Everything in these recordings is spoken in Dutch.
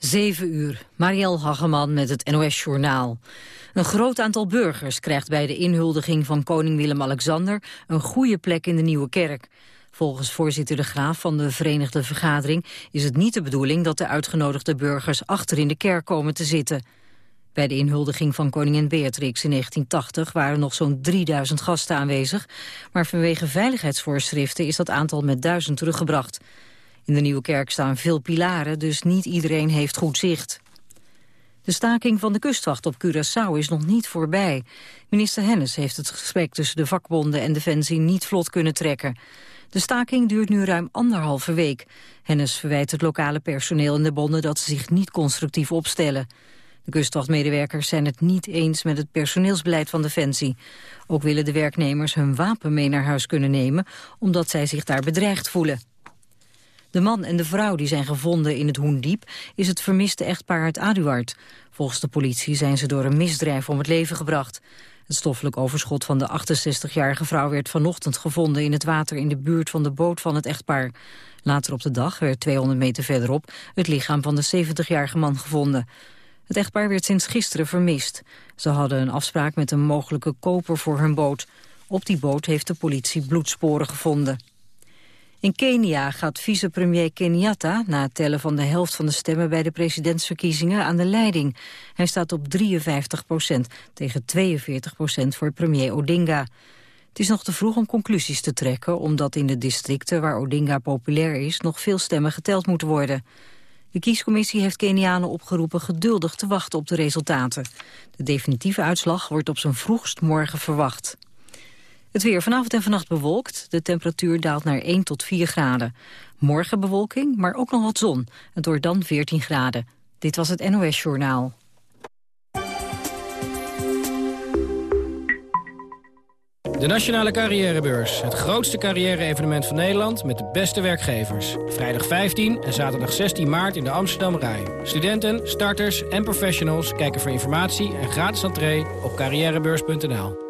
7 uur, Marielle Hageman met het NOS Journaal. Een groot aantal burgers krijgt bij de inhuldiging van koning Willem-Alexander... een goede plek in de Nieuwe Kerk. Volgens voorzitter De Graaf van de Verenigde Vergadering... is het niet de bedoeling dat de uitgenodigde burgers achter in de kerk komen te zitten. Bij de inhuldiging van koningin Beatrix in 1980 waren nog zo'n 3000 gasten aanwezig... maar vanwege veiligheidsvoorschriften is dat aantal met duizend teruggebracht... In de Nieuwe Kerk staan veel pilaren, dus niet iedereen heeft goed zicht. De staking van de kustwacht op Curaçao is nog niet voorbij. Minister Hennis heeft het gesprek tussen de vakbonden en Defensie niet vlot kunnen trekken. De staking duurt nu ruim anderhalve week. Hennis verwijt het lokale personeel en de bonden dat ze zich niet constructief opstellen. De kustwachtmedewerkers zijn het niet eens met het personeelsbeleid van Defensie. Ook willen de werknemers hun wapen mee naar huis kunnen nemen... omdat zij zich daar bedreigd voelen. De man en de vrouw die zijn gevonden in het Hoendiep is het vermiste echtpaar uit Aduard. Volgens de politie zijn ze door een misdrijf om het leven gebracht. Het stoffelijk overschot van de 68-jarige vrouw werd vanochtend gevonden in het water in de buurt van de boot van het echtpaar. Later op de dag werd 200 meter verderop het lichaam van de 70-jarige man gevonden. Het echtpaar werd sinds gisteren vermist. Ze hadden een afspraak met een mogelijke koper voor hun boot. Op die boot heeft de politie bloedsporen gevonden. In Kenia gaat vicepremier Kenyatta na het tellen van de helft van de stemmen bij de presidentsverkiezingen aan de leiding. Hij staat op 53 procent tegen 42 procent voor premier Odinga. Het is nog te vroeg om conclusies te trekken, omdat in de districten waar Odinga populair is nog veel stemmen geteld moeten worden. De kiescommissie heeft Kenianen opgeroepen geduldig te wachten op de resultaten. De definitieve uitslag wordt op zijn vroegst morgen verwacht. Het weer vanavond en vannacht bewolkt. De temperatuur daalt naar 1 tot 4 graden. Morgen bewolking, maar ook nog wat zon. Het wordt dan 14 graden. Dit was het NOS Journaal. De Nationale Carrièrebeurs. Het grootste carrière-evenement van Nederland met de beste werkgevers. Vrijdag 15 en zaterdag 16 maart in de Amsterdam Rai. Studenten, starters en professionals kijken voor informatie en gratis entree op carrièrebeurs.nl.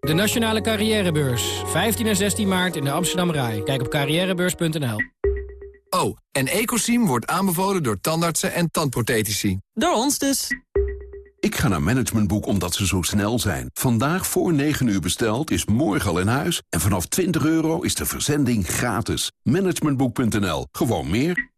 de Nationale Carrièrebeurs. 15 en 16 maart in de Amsterdam Rai. Kijk op carrièrebeurs.nl. Oh, en Ecosim wordt aanbevolen door tandartsen en tandprothetici. Door ons dus. Ik ga naar Managementboek omdat ze zo snel zijn. Vandaag voor 9 uur besteld is morgen al in huis. En vanaf 20 euro is de verzending gratis. Managementboek.nl. Gewoon meer.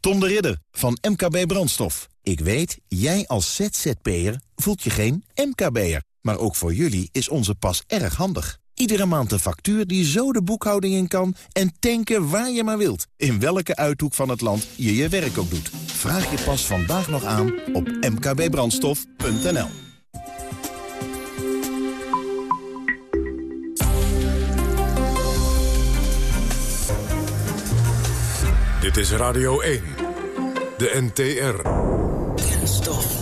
Tom de Ridder van MKB Brandstof. Ik weet, jij als ZZP'er voelt je geen MKB'er. Maar ook voor jullie is onze pas erg handig. Iedere maand een factuur die zo de boekhouding in kan... en tanken waar je maar wilt. In welke uithoek van het land je je werk ook doet. Vraag je pas vandaag nog aan op mkbbrandstof.nl. Dit is Radio 1. De NTR. Kenstof.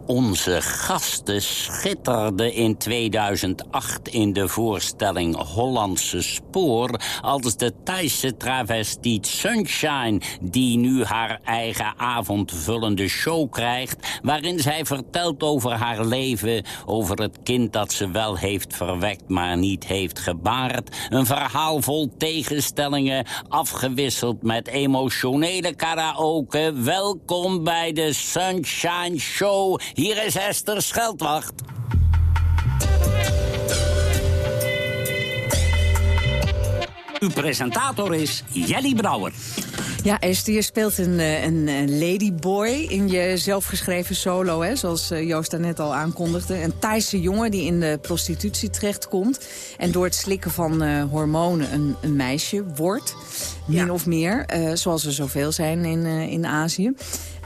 Onze gasten schitterden in 2008 in de voorstelling Hollandse Spoor... als de Thaise travestiet Sunshine... die nu haar eigen avondvullende show krijgt... waarin zij vertelt over haar leven... over het kind dat ze wel heeft verwekt, maar niet heeft gebaard. Een verhaal vol tegenstellingen, afgewisseld met emotionele karaoke. Welkom bij de Sunshine Show... Hier is Esther Scheldwacht. Uw presentator is Jelly Brouwer. Ja, Esther, je speelt een, eh, een, ladyboy in je zelfgeschreven solo, hè, zoals eh, Joost daarnet al aankondigde. Een Thaise jongen die in de prostitutie terechtkomt... en door het slikken van uh, hormonen een, een, meisje wordt, min of meer. Uh, zoals er zoveel zijn in, in Azië.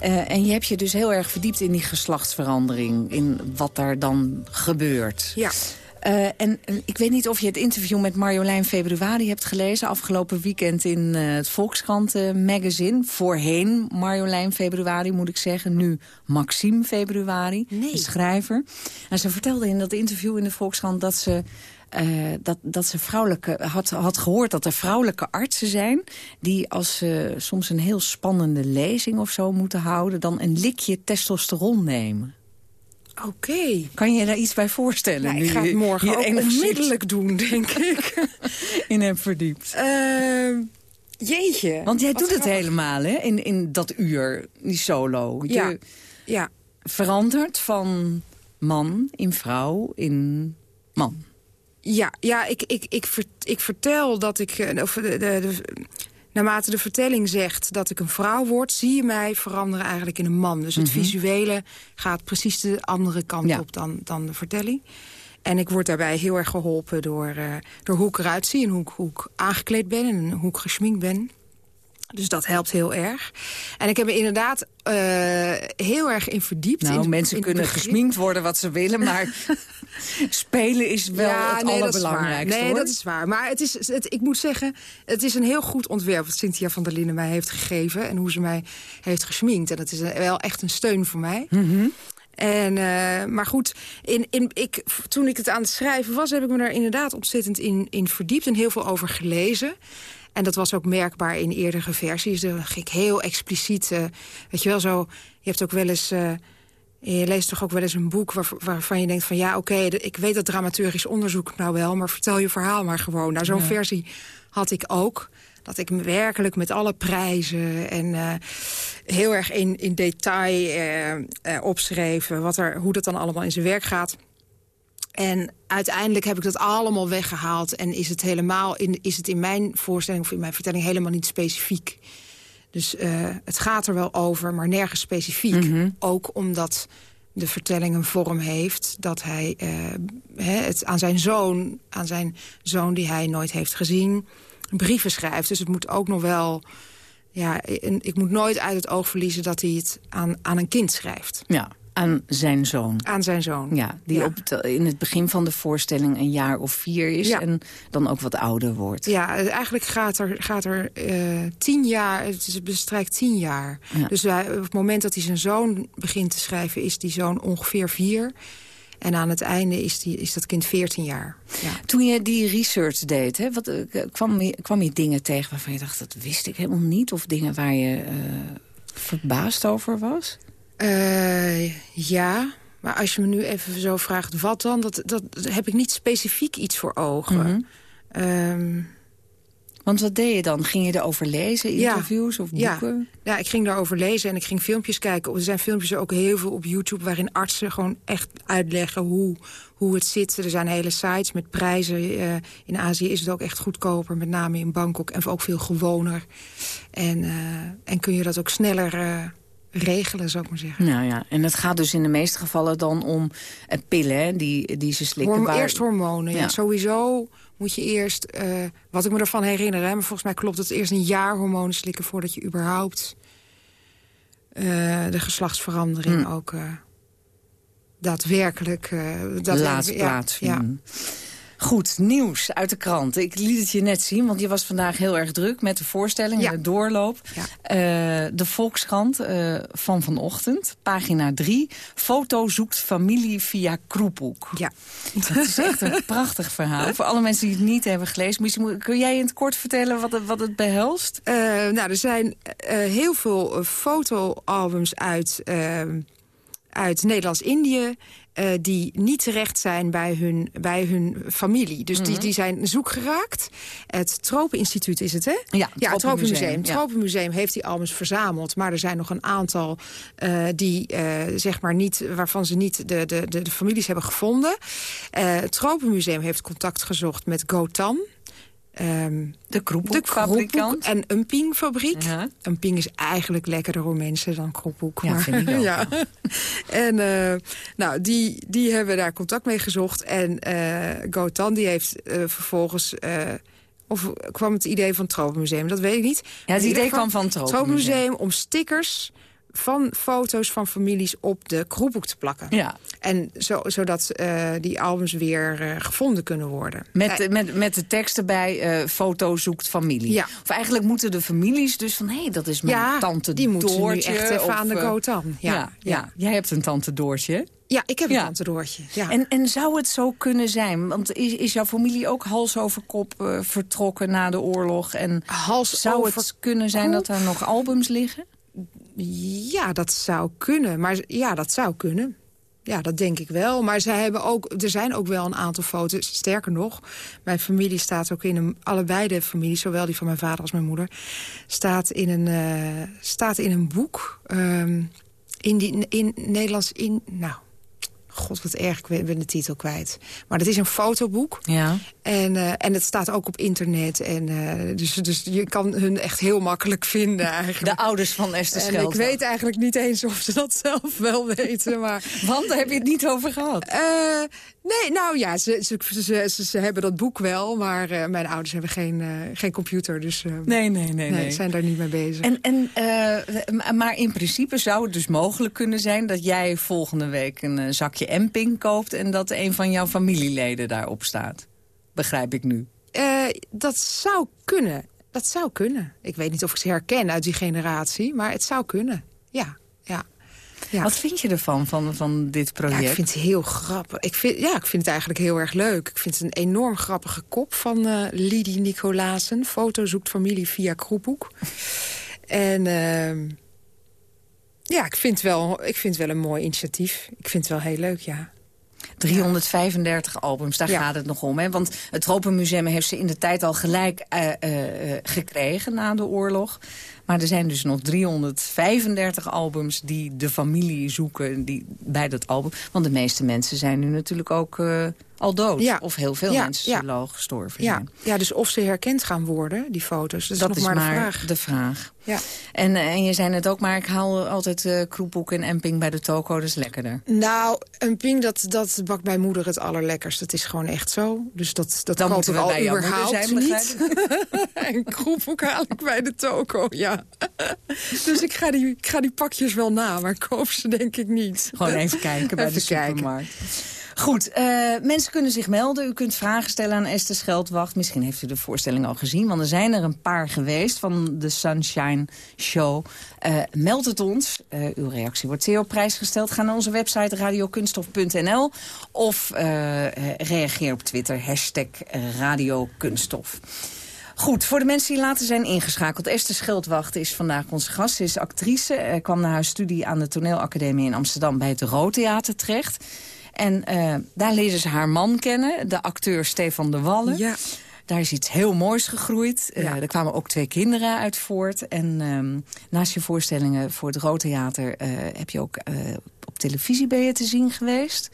Uh, en je hebt je dus heel erg verdiept in die geslachtsverandering. In wat daar dan gebeurt. Ja. Eh, en eh, ik weet niet of je het interview met Marjolein Februari hebt gelezen... afgelopen weekend in eh, het Volkskrant eh, magazine. Voorheen Marjolein Februari, moet ik zeggen. Nu Maxime Februari, Nee. de schrijver. En ze vertelde in dat interview in de Volkskrant... dat ze eh, dat, dat ze vrouwelijke, had, had gehoord dat er vrouwelijke artsen zijn... die als ze soms een heel spannende lezing of zo moeten houden... dan een likje testosteron nemen. Oké. Kan je daar iets bij voorstellen? Nou, nu ik ga je het morgen ook onmiddellijk doen, denk ik. in hebt verdiept. Ehm, jeetje. Want jij doet het helemaal, hè? In, in dat uur, die solo. Je Ja. Ja. verandert van man in vrouw in man. Ja, ja ik, ik, ik, ver- ik vertel dat ik... eh, Of de, de, de- naarmate de vertelling zegt dat ik een vrouw word... zie je mij veranderen eigenlijk in een man. Dus het visuele gaat precies de andere kant Ja. op dan, dan de vertelling. En ik word daarbij heel erg geholpen door, eh, door hoe ik eruit zie... en hoe ik, hoe ik aangekleed ben en hoe ik geschminkt ben. Dus dat helpt heel erg. En ik heb me inderdaad eh, heel erg in verdiept. Nou, in, mensen in kunnen gesminkt worden wat ze willen, maar spelen is wel het nee, allerbelangrijkste. Dat is waar. Nee, hoor. dat is waar. Maar het is, het, ik moet zeggen, het is een heel goed ontwerp... wat Cynthia van der Linden mij heeft gegeven... en hoe ze mij heeft gesminkt. En dat is wel echt een steun voor mij. Mhm. En, eh, maar goed, in, in, ik, toen ik het aan het schrijven was... heb ik me daar inderdaad ontzettend in, in verdiept en heel veel over gelezen. En dat was ook merkbaar in eerdere versies. Dan ging ik heel expliciet, eh, weet je wel, zo... Je hebt ook wel eens... eh, je leest toch ook wel eens een boek waar, waarvan je denkt van... ja, oké, ik weet dat dramaturgisch onderzoek nou wel... maar vertel je verhaal maar gewoon. Nou, zo'n versie had ik ook. Dat ik me werkelijk met alle prijzen en eh, heel erg in, in detail opschreef... Wat er, hoe dat dan allemaal in zijn werk gaat. En uiteindelijk heb ik dat allemaal weggehaald... en is het, helemaal in, is het in mijn voorstelling of in mijn vertelling helemaal niet specifiek. Dus eh, het gaat er wel over, maar nergens specifiek. Ook omdat de vertelling een vorm heeft dat hij eh, het aan zijn zoon... aan zijn zoon die hij nooit heeft gezien, brieven schrijft. Dus het moet ook nog wel... Ja, ik moet nooit uit het oog verliezen dat hij het aan, aan een kind schrijft. Ja, aan zijn zoon. Aan zijn zoon. Ja, die Ja. Op het- in het begin van de voorstelling een jaar of vier is... Ja. en dan ook wat ouder wordt. Ja, eh, eigenlijk gaat er, gaat er eh, tien jaar, het bestrijkt tien jaar. Ja. Dus hij- op het moment dat hij zijn zoon begint te schrijven... is die zoon ongeveer vier. En aan het einde is, die, is dat kind veertien jaar. Ja. Toen je die research deed, hè, wat, eh, kwam, je, kwam je dingen tegen waarvan je dacht... dat wist ik helemaal niet? Of dingen waar je eh, verbaasd over was? Eh, ja, maar als je me nu even zo vraagt wat dan... dat, dat heb ik niet specifiek iets voor ogen. Mhm. Ehm, Want wat deed je dan? Ging je erover lezen, Ja. interviews of boeken? Ja, ik ging daarover lezen en ik ging filmpjes kijken. Er zijn filmpjes ook heel veel op YouTube... waarin artsen gewoon echt uitleggen hoe, hoe het zit. Er zijn hele sites met prijzen. Eh, in Azië is het ook echt goedkoper, met name in Bangkok. En ook veel gewoner. En, eh, en kun je dat ook sneller regelen, zou ik maar zeggen. Nou ja, en het gaat dus in de meeste gevallen dan om eh, pillen hè, die, die ze slikken. Waar- Eerst hormonen. Ja. Ja. Sowieso moet je eerst, eh, wat ik me ervan herinner... Hè, maar volgens mij klopt het eerst een jaar hormonen slikken... voordat je überhaupt eh, de geslachtsverandering Hm. ook daadwerkelijk... dat laat ja, plaatsvinden. Goed, nieuws uit de kranten. Ik liet het je net zien, want je was vandaag heel erg druk... met de voorstelling Ja. de doorloop. Ja. Eh, de Volkskrant eh, van vanochtend, pagina 3. Foto zoekt familie via Kroephoek. Ja. Dat is echt een prachtig verhaal. Voor alle mensen die het niet hebben gelezen. Misschien kun jij in het kort vertellen wat het, wat het behelst? Eh, nou, er zijn heel veel fotoalbums uit, uit Nederlands-Indië... eh, die niet terecht zijn bij hun, bij hun familie. Dus Mhm. die, die zijn zoek geraakt. Het Tropeninstituut is het, hè? Ja, het ja het Tropenmuseum, Tropenmuseum. Het ja. Tropenmuseum heeft die albums verzameld. Maar er zijn nog een aantal eh, die, eh, zeg maar niet, waarvan ze niet de, de, de, de families hebben gevonden. Het Tropenmuseum heeft contact gezocht met Gotan. Ehm, De Kroephoekfabrikant. Kroephoek en een Pingfabriek. Ja. Een Ping is eigenlijk lekkerder voor mensen dan Kroephoek. Ja, vind ik ja. En eh, nou, die, die hebben daar contact mee gezocht. En eh Gotan die heeft eh, vervolgens... of kwam het idee van het Tropenmuseum, dat weet ik niet. Ja, het idee kwam van het Tropenmuseum. Tropenmuseum om stickers van foto's van families op de kroepboek te plakken. Ja. En zo, zodat uh, die albums weer uh, gevonden kunnen worden. Met, uh, met, met de tekst erbij, foto zoekt familie. Ja. Of eigenlijk moeten de families dus van... hé, hey, dat is mijn ja, tante die Doortje. moeten nu echt even of, aan de. Ja, Ja, ja. Jij hebt een tante Doortje. Ja, ik heb een Ja. tante Doortje. Ja. En, en zou het zo kunnen zijn? Want is, is jouw familie ook hals over kop eh, vertrokken na de oorlog? En Hals zou over het kunnen zijn dat er nog albums liggen? Ja, dat zou kunnen. Maar ja, dat zou kunnen. Ja, dat denk ik wel. Maar zij hebben ook, er zijn ook wel een aantal foto's. Sterker nog, mijn familie staat ook in een... allebei de families, zowel die van mijn vader als mijn moeder... staat in een, eh, staat in een boek. ehm, in, die, in Nederlands... In, nou, god wat erg, ik ben de titel kwijt. Maar het is een fotoboek. Ja. En, eh, en het staat ook op internet. En, eh, dus, dus je kan hun echt heel makkelijk vinden eigenlijk. De ouders van Esther En Scheldwacht. ik weet eigenlijk niet eens of ze dat zelf wel weten. Maar, Want daar heb je het niet over gehad. Eh, nee, nou ja, ze, ze, ze, ze, ze hebben dat boek wel. Maar mijn ouders hebben geen, geen computer. Dus eh, Nee, nee, nee. nee. zijn daar niet mee bezig. En, en, maar in principe zou het dus mogelijk kunnen zijn... dat jij volgende week een zakje Emping koopt... en dat een van jouw familieleden daarop staat. Begrijp ik nu. Eh, dat zou kunnen. Dat zou kunnen. Ik weet niet of ik ze herken uit die generatie. Maar het zou kunnen. Ja, ja. ja. Wat vind je ervan, van, van dit Ja, project? ik vind het heel grappig. Ik vind, ja, ik vind het eigenlijk heel erg leuk. Ik vind het een enorm grappige kop van eh Lidie Nicolasen. Foto zoekt familie via Kroephoek. en ehm, ja, ik vind, wel, ik vind het wel een mooi initiatief. Ik vind het wel heel leuk, ja. 335 albums, daar Ja. gaat het nog om. Hè? Want het Tropenmuseum heeft ze in de tijd al gelijk eh, eh, eh, gekregen na de oorlog. Maar er zijn dus nog 335 albums die de familie zoeken die, bij dat album. Want de meeste mensen zijn nu natuurlijk ook eh, al dood. Ja. Of heel veel Ja, mensen ja. zullen al gestorven Ja, zijn. ja, dus of ze herkend gaan worden, die foto's. Dat, Dat is nog maar, maar de vraag. de vraag. Ja. En, eh, en je zei het ook, maar ik haal altijd eh kroephoek en emping bij de toko. Dat is lekkerder. Nou, een ping, dat, dat bakt mijn moeder het allerlekkerst. Dat is gewoon echt zo. Dus dat, dat Dan moeten we al bij überhaupt zijn, niet. en kroephoek haal ik bij de toko, ja. dus ik ga, die, ik ga die pakjes wel na, maar ik koop ze denk ik niet. Gewoon even kijken bij de kijken. supermarkt. Goed, eh, mensen kunnen zich melden. U kunt vragen stellen aan Esther Scheldwacht. Misschien heeft u de voorstelling al gezien, want er zijn er een paar geweest van de Sunshine Show. Eh, meld het ons. Eh, uw reactie wordt zeer op prijs gesteld. Ga naar onze website radiokunstof.nl of reageer op Twitter, hashtag radiokunststof. Goed, voor de mensen die later zijn ingeschakeld. Esther Schildwacht is vandaag onze gast. Ze is actrice, eh, kwam na haar studie aan de toneelacademie in Amsterdam... bij het Roodtheater terecht. En eh, daar lezen ze haar man kennen, de acteur Stefan de Wallen. Ja. Daar is iets heel moois gegroeid. Eh, Ja. er kwamen ook twee kinderen uit voort. En ehm, naast je voorstellingen voor het Roodtheater... eh heb je ook op televisie ben je te zien geweest.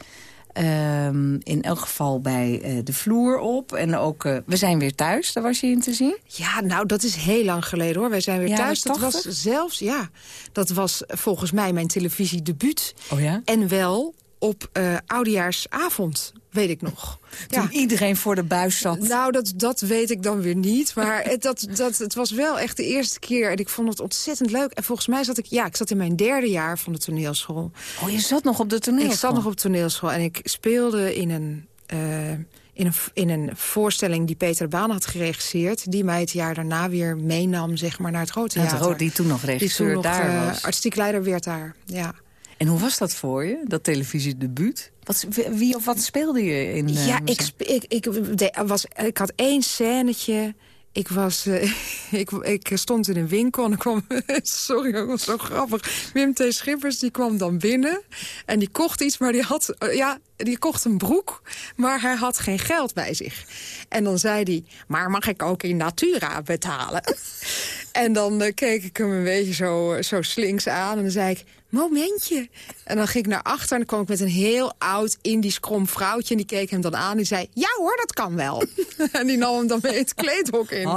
Ehm, in elk geval bij eh, De Vloer op. En ook eh, We zijn weer thuis, daar was je in te zien. Ja, nou, dat is heel lang geleden, hoor. Wij zijn weer thuis. Dat was 80? zelfs, ja, dat was volgens mij mijn televisiedebuut. Oh ja? En wel op eh, oudejaarsavond, weet ik nog. Toen Ja. iedereen voor de buis zat. Nou, dat, dat weet ik dan weer niet. Maar het, dat, dat, het was wel echt de eerste keer. En ik vond het ontzettend leuk. En volgens mij zat ik... Ja, ik zat in mijn derde jaar van de toneelschool. Oh, je zat nog op de toneel. Ik zat nog op toneelschool. En ik speelde in een... eh, in een, in een voorstelling die Peter Baan had geregisseerd... die mij het jaar daarna weer meenam zeg maar, naar het Grote Het Theater. Rood, die toen nog regisseur daar eh, was. artistiek leider werd daar, ja. En hoe was dat voor je, dat televisiedebuut? Wat, wie of wat speelde je in? eh, Ja, ik, ik, ik, de- was, ik had één scènetje. Ik, was, eh, ik, ik stond in een winkel en er kwam... Sorry, dat was zo grappig. Wim T. Schippers die kwam dan binnen. En die kocht iets, maar die had... eh, ja, die kocht een broek, maar hij had geen geld bij zich. En dan zei hij... Maar mag ik ook in Natura betalen? en dan keek ik hem een beetje zo, zo slinks aan. En dan zei ik... Momentje. En dan ging ik naar achter en dan kwam ik met een heel oud Indisch krom vrouwtje. En die keek hem dan aan. Die zei, ja hoor, dat kan wel. en die nam hem dan mee het kleedhok in.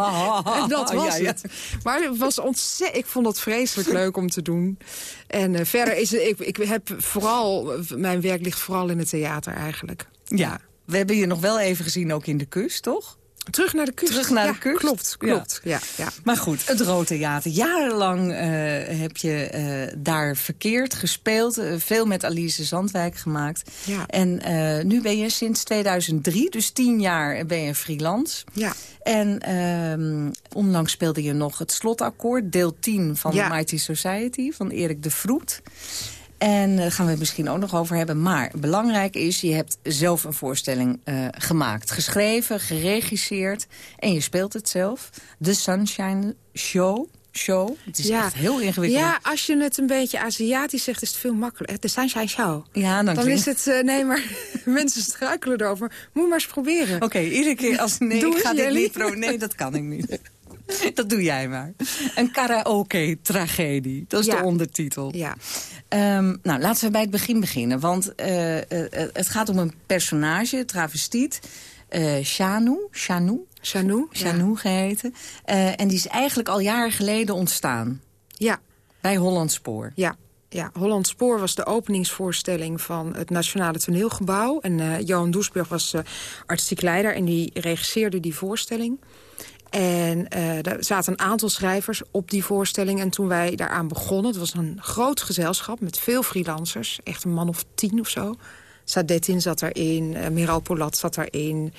en dat was het. Maar het was ontzettend, ik vond het vreselijk leuk om te doen. En eh, verder is het, ik, ik heb vooral, mijn werk ligt vooral in het theater eigenlijk. Ja, we hebben je nog wel even gezien ook in de kust, toch? Terug naar de kust. Terug naar Ja, de kust? Klopt, klopt. Ja. Ja, Maar goed, het Rood Theater. Jarenlang eh, heb je eh, daar verkeerd, gespeeld. eh, veel met Alice Zandwijk gemaakt. Ja. En nu ben je sinds 2003, dus tien jaar, ben je freelance. Ja. En ehm, onlangs speelde je nog het slotakkoord, deel 10 van Ja. Mighty Society, van Erik de Vroet. En eh, daar gaan we het misschien ook nog over hebben. Maar belangrijk is, je hebt zelf een voorstelling eh, gemaakt. Geschreven, geregisseerd en je speelt het zelf. The Sunshine Show. Show. Het is echt heel ingewikkeld. Ja, als je het een beetje Aziatisch zegt, is het veel makkelijker. De Sunshine Show. Ja, dan Dan is het... eh, nee, maar mensen struikelen erover. Moet maar eens proberen. Oké, iedere keer als nee, Doe ik ga dit niet pro. Nee, dat kan ik niet. Dat doe jij maar. Een karaoke-tragedie. Dat is Ja. de ondertitel. Ja. Ehm, nou, laten we bij het begin beginnen. Want eh, eh, eh, het gaat om een personage, travestiet. eh Shanu, Shanu, Shanu. Shanu geheten. Eh, en die is eigenlijk al jaren geleden ontstaan. Ja. Bij Holland Spoor. Ja. Ja, Holland Spoor was de openingsvoorstelling van het Nationale Toneelgebouw. En Johan Doesburg was artistiek leider en die regisseerde die voorstelling. En eh er zaten een aantal schrijvers op die voorstelling. En toen wij daaraan begonnen, het was een groot gezelschap met veel freelancers. Echt een man of tien of zo. Sadetin zat erin, eh Miral Polat zat erin...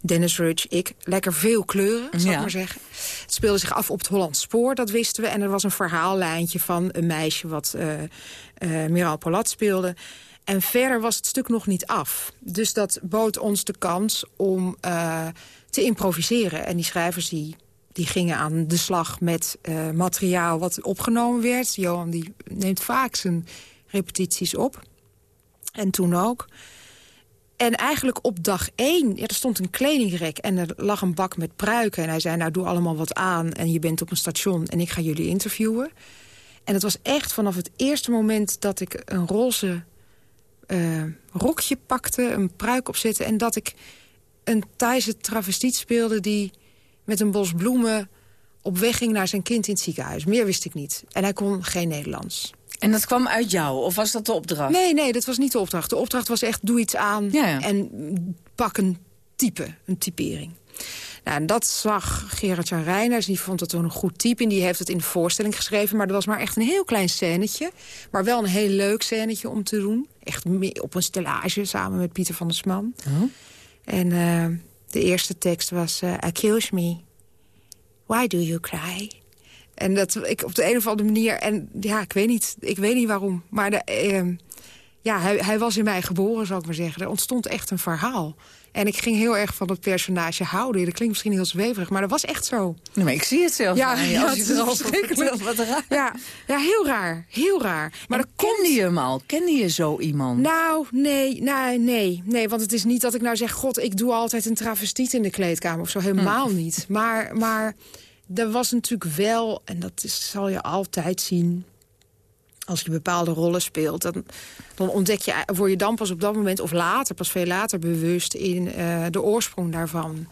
Dennis Rudge, ik. Lekker veel kleuren, Ja. ik maar zeggen. Het speelde zich af op het Hollands Spoor, dat wisten we. En er was een verhaallijntje van een meisje wat eh eh Miral Polat speelde. En verder was het stuk nog niet af. Dus dat bood ons de kans om te improviseren. En die schrijvers die, die gingen aan de slag met eh, materiaal wat opgenomen werd. Johan die neemt vaak zijn repetities op. En toen ook. En eigenlijk op dag één, ja, er stond een kledingrek en er lag een bak met pruiken. En hij zei, nou doe allemaal wat aan en je bent op een station en ik ga jullie interviewen. En het was echt vanaf het eerste moment dat ik een roze eh, rokje pakte, een pruik opzette... en dat ik een Thaise travestiet speelde die met een bos bloemen op weg ging naar zijn kind in het ziekenhuis. Meer wist ik niet. En hij kon geen Nederlands. En dat kwam uit jou, of was dat de opdracht? Nee, nee, dat was niet de opdracht. De opdracht was echt, doe iets aan Ja, ja. en pak een type, een typering. Nou, en dat zag Gerard-Jan Reiners, die vond het een goed type... en die heeft het in de voorstelling geschreven. Maar dat was maar echt een heel klein scènetje. Maar wel een heel leuk scènetje om te doen. Echt mee op een stellage samen met Pieter van der Sman. En eh, de eerste tekst was... eh, Accuse me. Why do you cry? En dat ik op de een of andere manier... En ja, ik weet niet, ik weet niet waarom. Maar de, eh, ja, hij, hij was in mij geboren, zal ik maar zeggen. Er ontstond echt een verhaal. En ik ging heel erg van het personage houden. Dat klinkt misschien heel zweverig, maar dat was echt zo. Nee, maar ik zie het zelfs Ja, aan je, ja, als het je erover vertelt. Wat raar. Ja, ja, heel raar. Heel raar. Maar dat kende je hem al? Kende je zo iemand? Nou, nee, nou, nee, nee. Want het is niet dat ik nou zeg... God, ik doe altijd een travestiet in de kleedkamer of zo. Helemaal niet. Maar, maar er was natuurlijk wel... en dat is, zal je altijd zien... als je bepaalde rollen speelt... dan, dan ontdek je, word je dan pas op dat moment... of later, pas veel later bewust in eh, de oorsprong daarvan.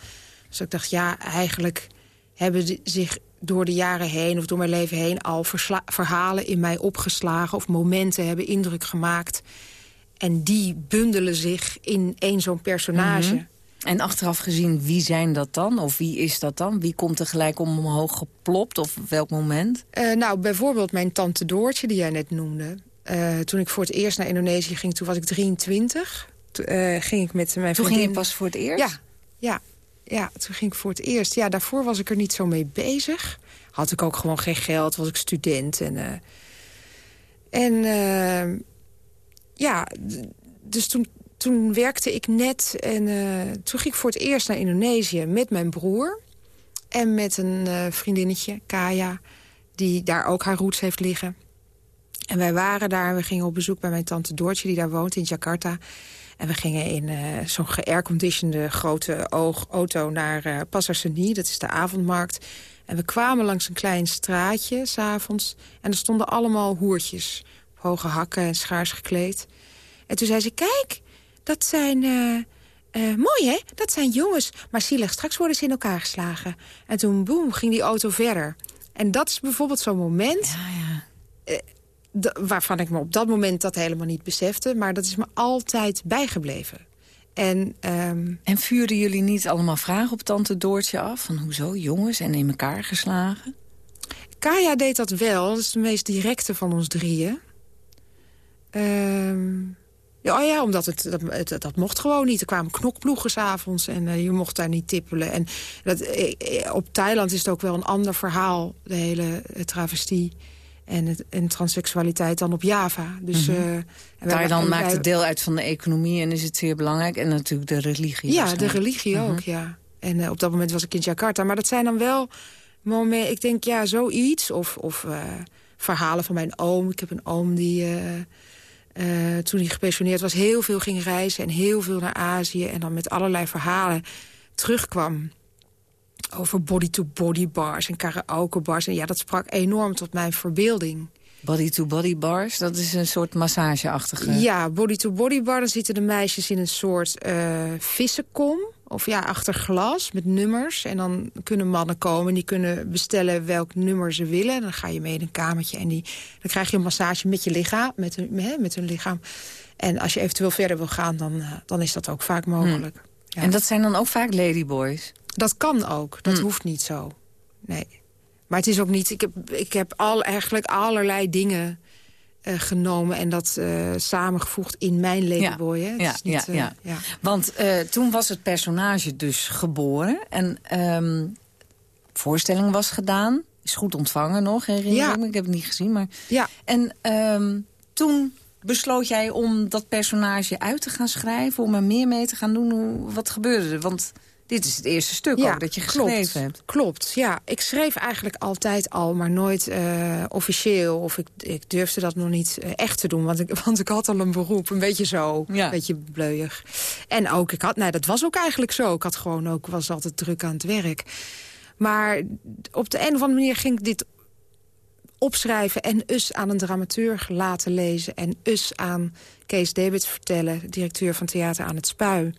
Dus ik dacht, ja, eigenlijk hebben zich door de jaren heen... of door mijn leven heen al verhalen in mij opgeslagen... of momenten hebben indruk gemaakt... En die bundelen zich in één zo'n personage. Mhm. En achteraf gezien, wie zijn dat dan? Of wie is dat dan? Wie komt er gelijk om omhoog geplopt? Of op welk moment? Eh, nou, bijvoorbeeld mijn tante Doortje, die jij net noemde. Eh, toen ik voor het eerst naar Indonesië ging, toen was ik 23. Toen eh, ging ik met mijn Toen vriendin... ging je pas voor het eerst? Ja, ja, ja, toen ging ik voor het eerst. Ja, daarvoor was ik er niet zo mee bezig. Had ik ook gewoon geen geld, was ik student. En, en ja, dus toen, toen werkte ik net. En eh, toen ging ik voor het eerst naar Indonesië met mijn broer. En met een eh, vriendinnetje, Kaya, die daar ook haar roots heeft liggen. En wij waren daar, we gingen op bezoek bij mijn tante Doortje... die daar woont in Jakarta. En we gingen in eh, zo'n geairconditionede grote auto naar Pasar Seni. Dat is de avondmarkt. En we kwamen langs een klein straatje s'avonds. En er stonden allemaal hoertjes. Op hoge hakken en schaars gekleed. En toen zei ze, kijk, dat zijn... eh, eh, mooi, hè? Dat zijn jongens. Maar zielig, straks worden ze in elkaar geslagen. En toen, boem, ging die auto verder. En dat is bijvoorbeeld zo'n moment... eh, d- waarvan ik me op dat moment dat helemaal niet besefte. Maar dat is me altijd bijgebleven. En, ehm, en vuurden jullie niet allemaal vragen op tante Doortje af? Van hoezo jongens en in elkaar geslagen? Kaya deed dat wel. Dat is de meest directe van ons drieën. Ehm, ja, oh ja, omdat het dat, dat, mocht gewoon niet. Er kwamen knokploegen s'avonds en uh, je mocht daar niet tippelen. En dat, eh, eh, op Thailand is het ook wel een ander verhaal, de hele travestie en, het, en transseksualiteit dan op Java. Dus, mm -hmm. uh, Thailand maakt het deel uit van de economie en is het zeer belangrijk. En natuurlijk de religie. Ja, de religie ook, mhm. ja. En uh, op dat moment was ik in Jakarta. Maar dat zijn dan wel momenten, ik denk ja, zoiets. Of, of uh, verhalen van mijn oom. Ik heb een oom die... toen hij gepensioneerd was, heel veel ging reizen... en heel veel naar Azië en dan met allerlei verhalen terugkwam over body-to-body bars en karaoke bars. En ja, dat sprak enorm tot mijn verbeelding. Body-to-body bars, dat is een soort massageachtige... Ja, body-to-body bar, dan zitten de meisjes in een soort uh, vissenkom. Of ja, achter glas met nummers. En dan kunnen mannen komen die kunnen bestellen welk nummer ze willen. Dan ga je mee in een kamertje en die, dan krijg je een massage met je lichaam, met hun, met hun lichaam. En als je eventueel verder wil gaan, dan, uh, dan is dat ook vaak mogelijk. Hm. Ja. En dat zijn dan ook vaak ladyboys? Dat kan ook. Dat hm. hoeft niet zo. Nee. Maar het is ook niet... Ik heb, ik heb al, eigenlijk allerlei dingen uh, genomen en dat uh, samengevoegd in mijn Ladyboy. Ja, hè? Ja, niet, ja, uh, ja, ja, Want toen was het personage dus geboren. En um, voorstelling was gedaan. Is goed ontvangen nog, herinner ik me. Ik heb het niet gezien. Maar... Ja. En um, toen besloot jij om dat personage uit te gaan schrijven? Om er meer mee te gaan doen? Hoe, wat gebeurde er? Want dit is het eerste stuk ook dat je geschreven klopt, hebt. Klopt, ja. Ik schreef eigenlijk altijd al, maar nooit uh, officieel. Of ik, ik durfde dat nog niet uh, echt te doen. Want ik, want ik had al een beroep, een beetje zo. Ja. Een beetje bleuig. En ook, ik had, nee, dat was ook eigenlijk zo. Ik had gewoon ook, was altijd druk aan het werk. Maar op de een of andere manier ging ik dit opschrijven... en us aan een dramaturg laten lezen... en us aan Kees David vertellen, directeur van Theater aan het Spui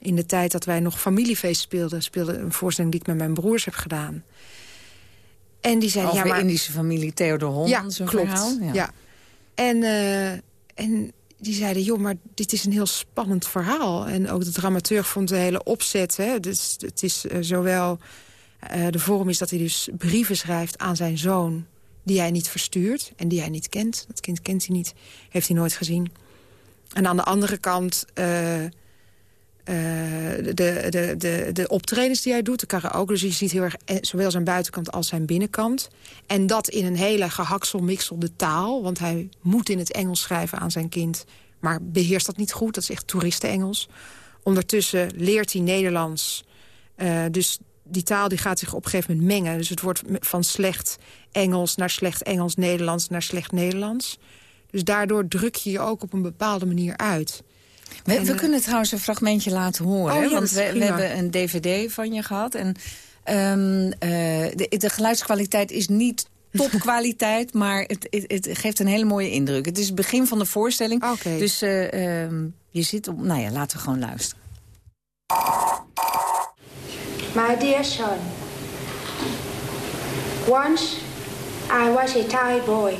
in de tijd dat wij nog familiefeest speelden... speelde een voorstelling die ik met mijn broers heb gedaan. En die zei... ja, maar... Indische familie Theodor Holman, ja, zo'n verhaal. Ja, ja. En, uh, en die zeiden, joh, maar dit is een heel spannend verhaal. En ook de dramaturg vond de hele opzet... Hè, dus het is uh, zowel... Uh, de vorm is dat hij dus brieven schrijft aan zijn zoon... die hij niet verstuurt en die hij niet kent. Dat kind kent hij niet, heeft hij nooit gezien. En aan de andere kant... Uh, de, de, de, de optredens die hij doet, de karaoke. Dus je ziet heel erg eh, zowel zijn buitenkant als zijn binnenkant. En dat in een hele gehakselmikselde taal. Want hij moet in het Engels schrijven aan zijn kind. Maar beheerst dat niet goed. Dat is echt toeristenengels. Ondertussen leert hij Nederlands. Uh, dus die taal die gaat zich op een gegeven moment mengen. Dus het wordt van slecht Engels naar slecht Engels, Nederlands naar slecht Nederlands. Dus daardoor druk je je ook op een bepaalde manier uit. We, we, kunnen trouwens een fragmentje laten horen. Oh, ja, want we, we, hebben een dvd van je gehad. En um, uh, de, de, geluidskwaliteit is niet topkwaliteit, maar het, het, het, geeft een hele mooie indruk. Het is het begin van de voorstelling. Okay. Dus uh, um, je zit op... Nou ja, laten we gewoon luisteren. My dear son, once I was a Thai boy.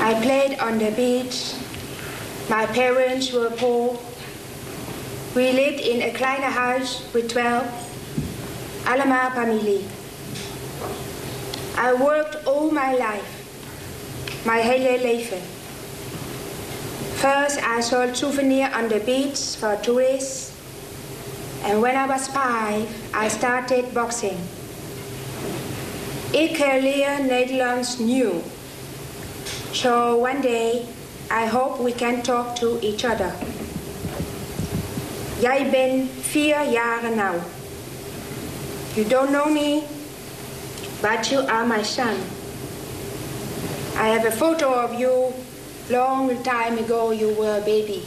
I played on the beach My parents were poor. We lived in a kleine huis with 12. Allemaal familie. I worked all my life. My hele leven. First I sold souvenir on the beach for tourists. And when I was five, I started boxing. Ik leer Nederlands nieuw. So one day I hope we can talk to each other. Jij bent vier jaren now. You don't know me, but you are my son. I have a photo of you long time ago you were a baby.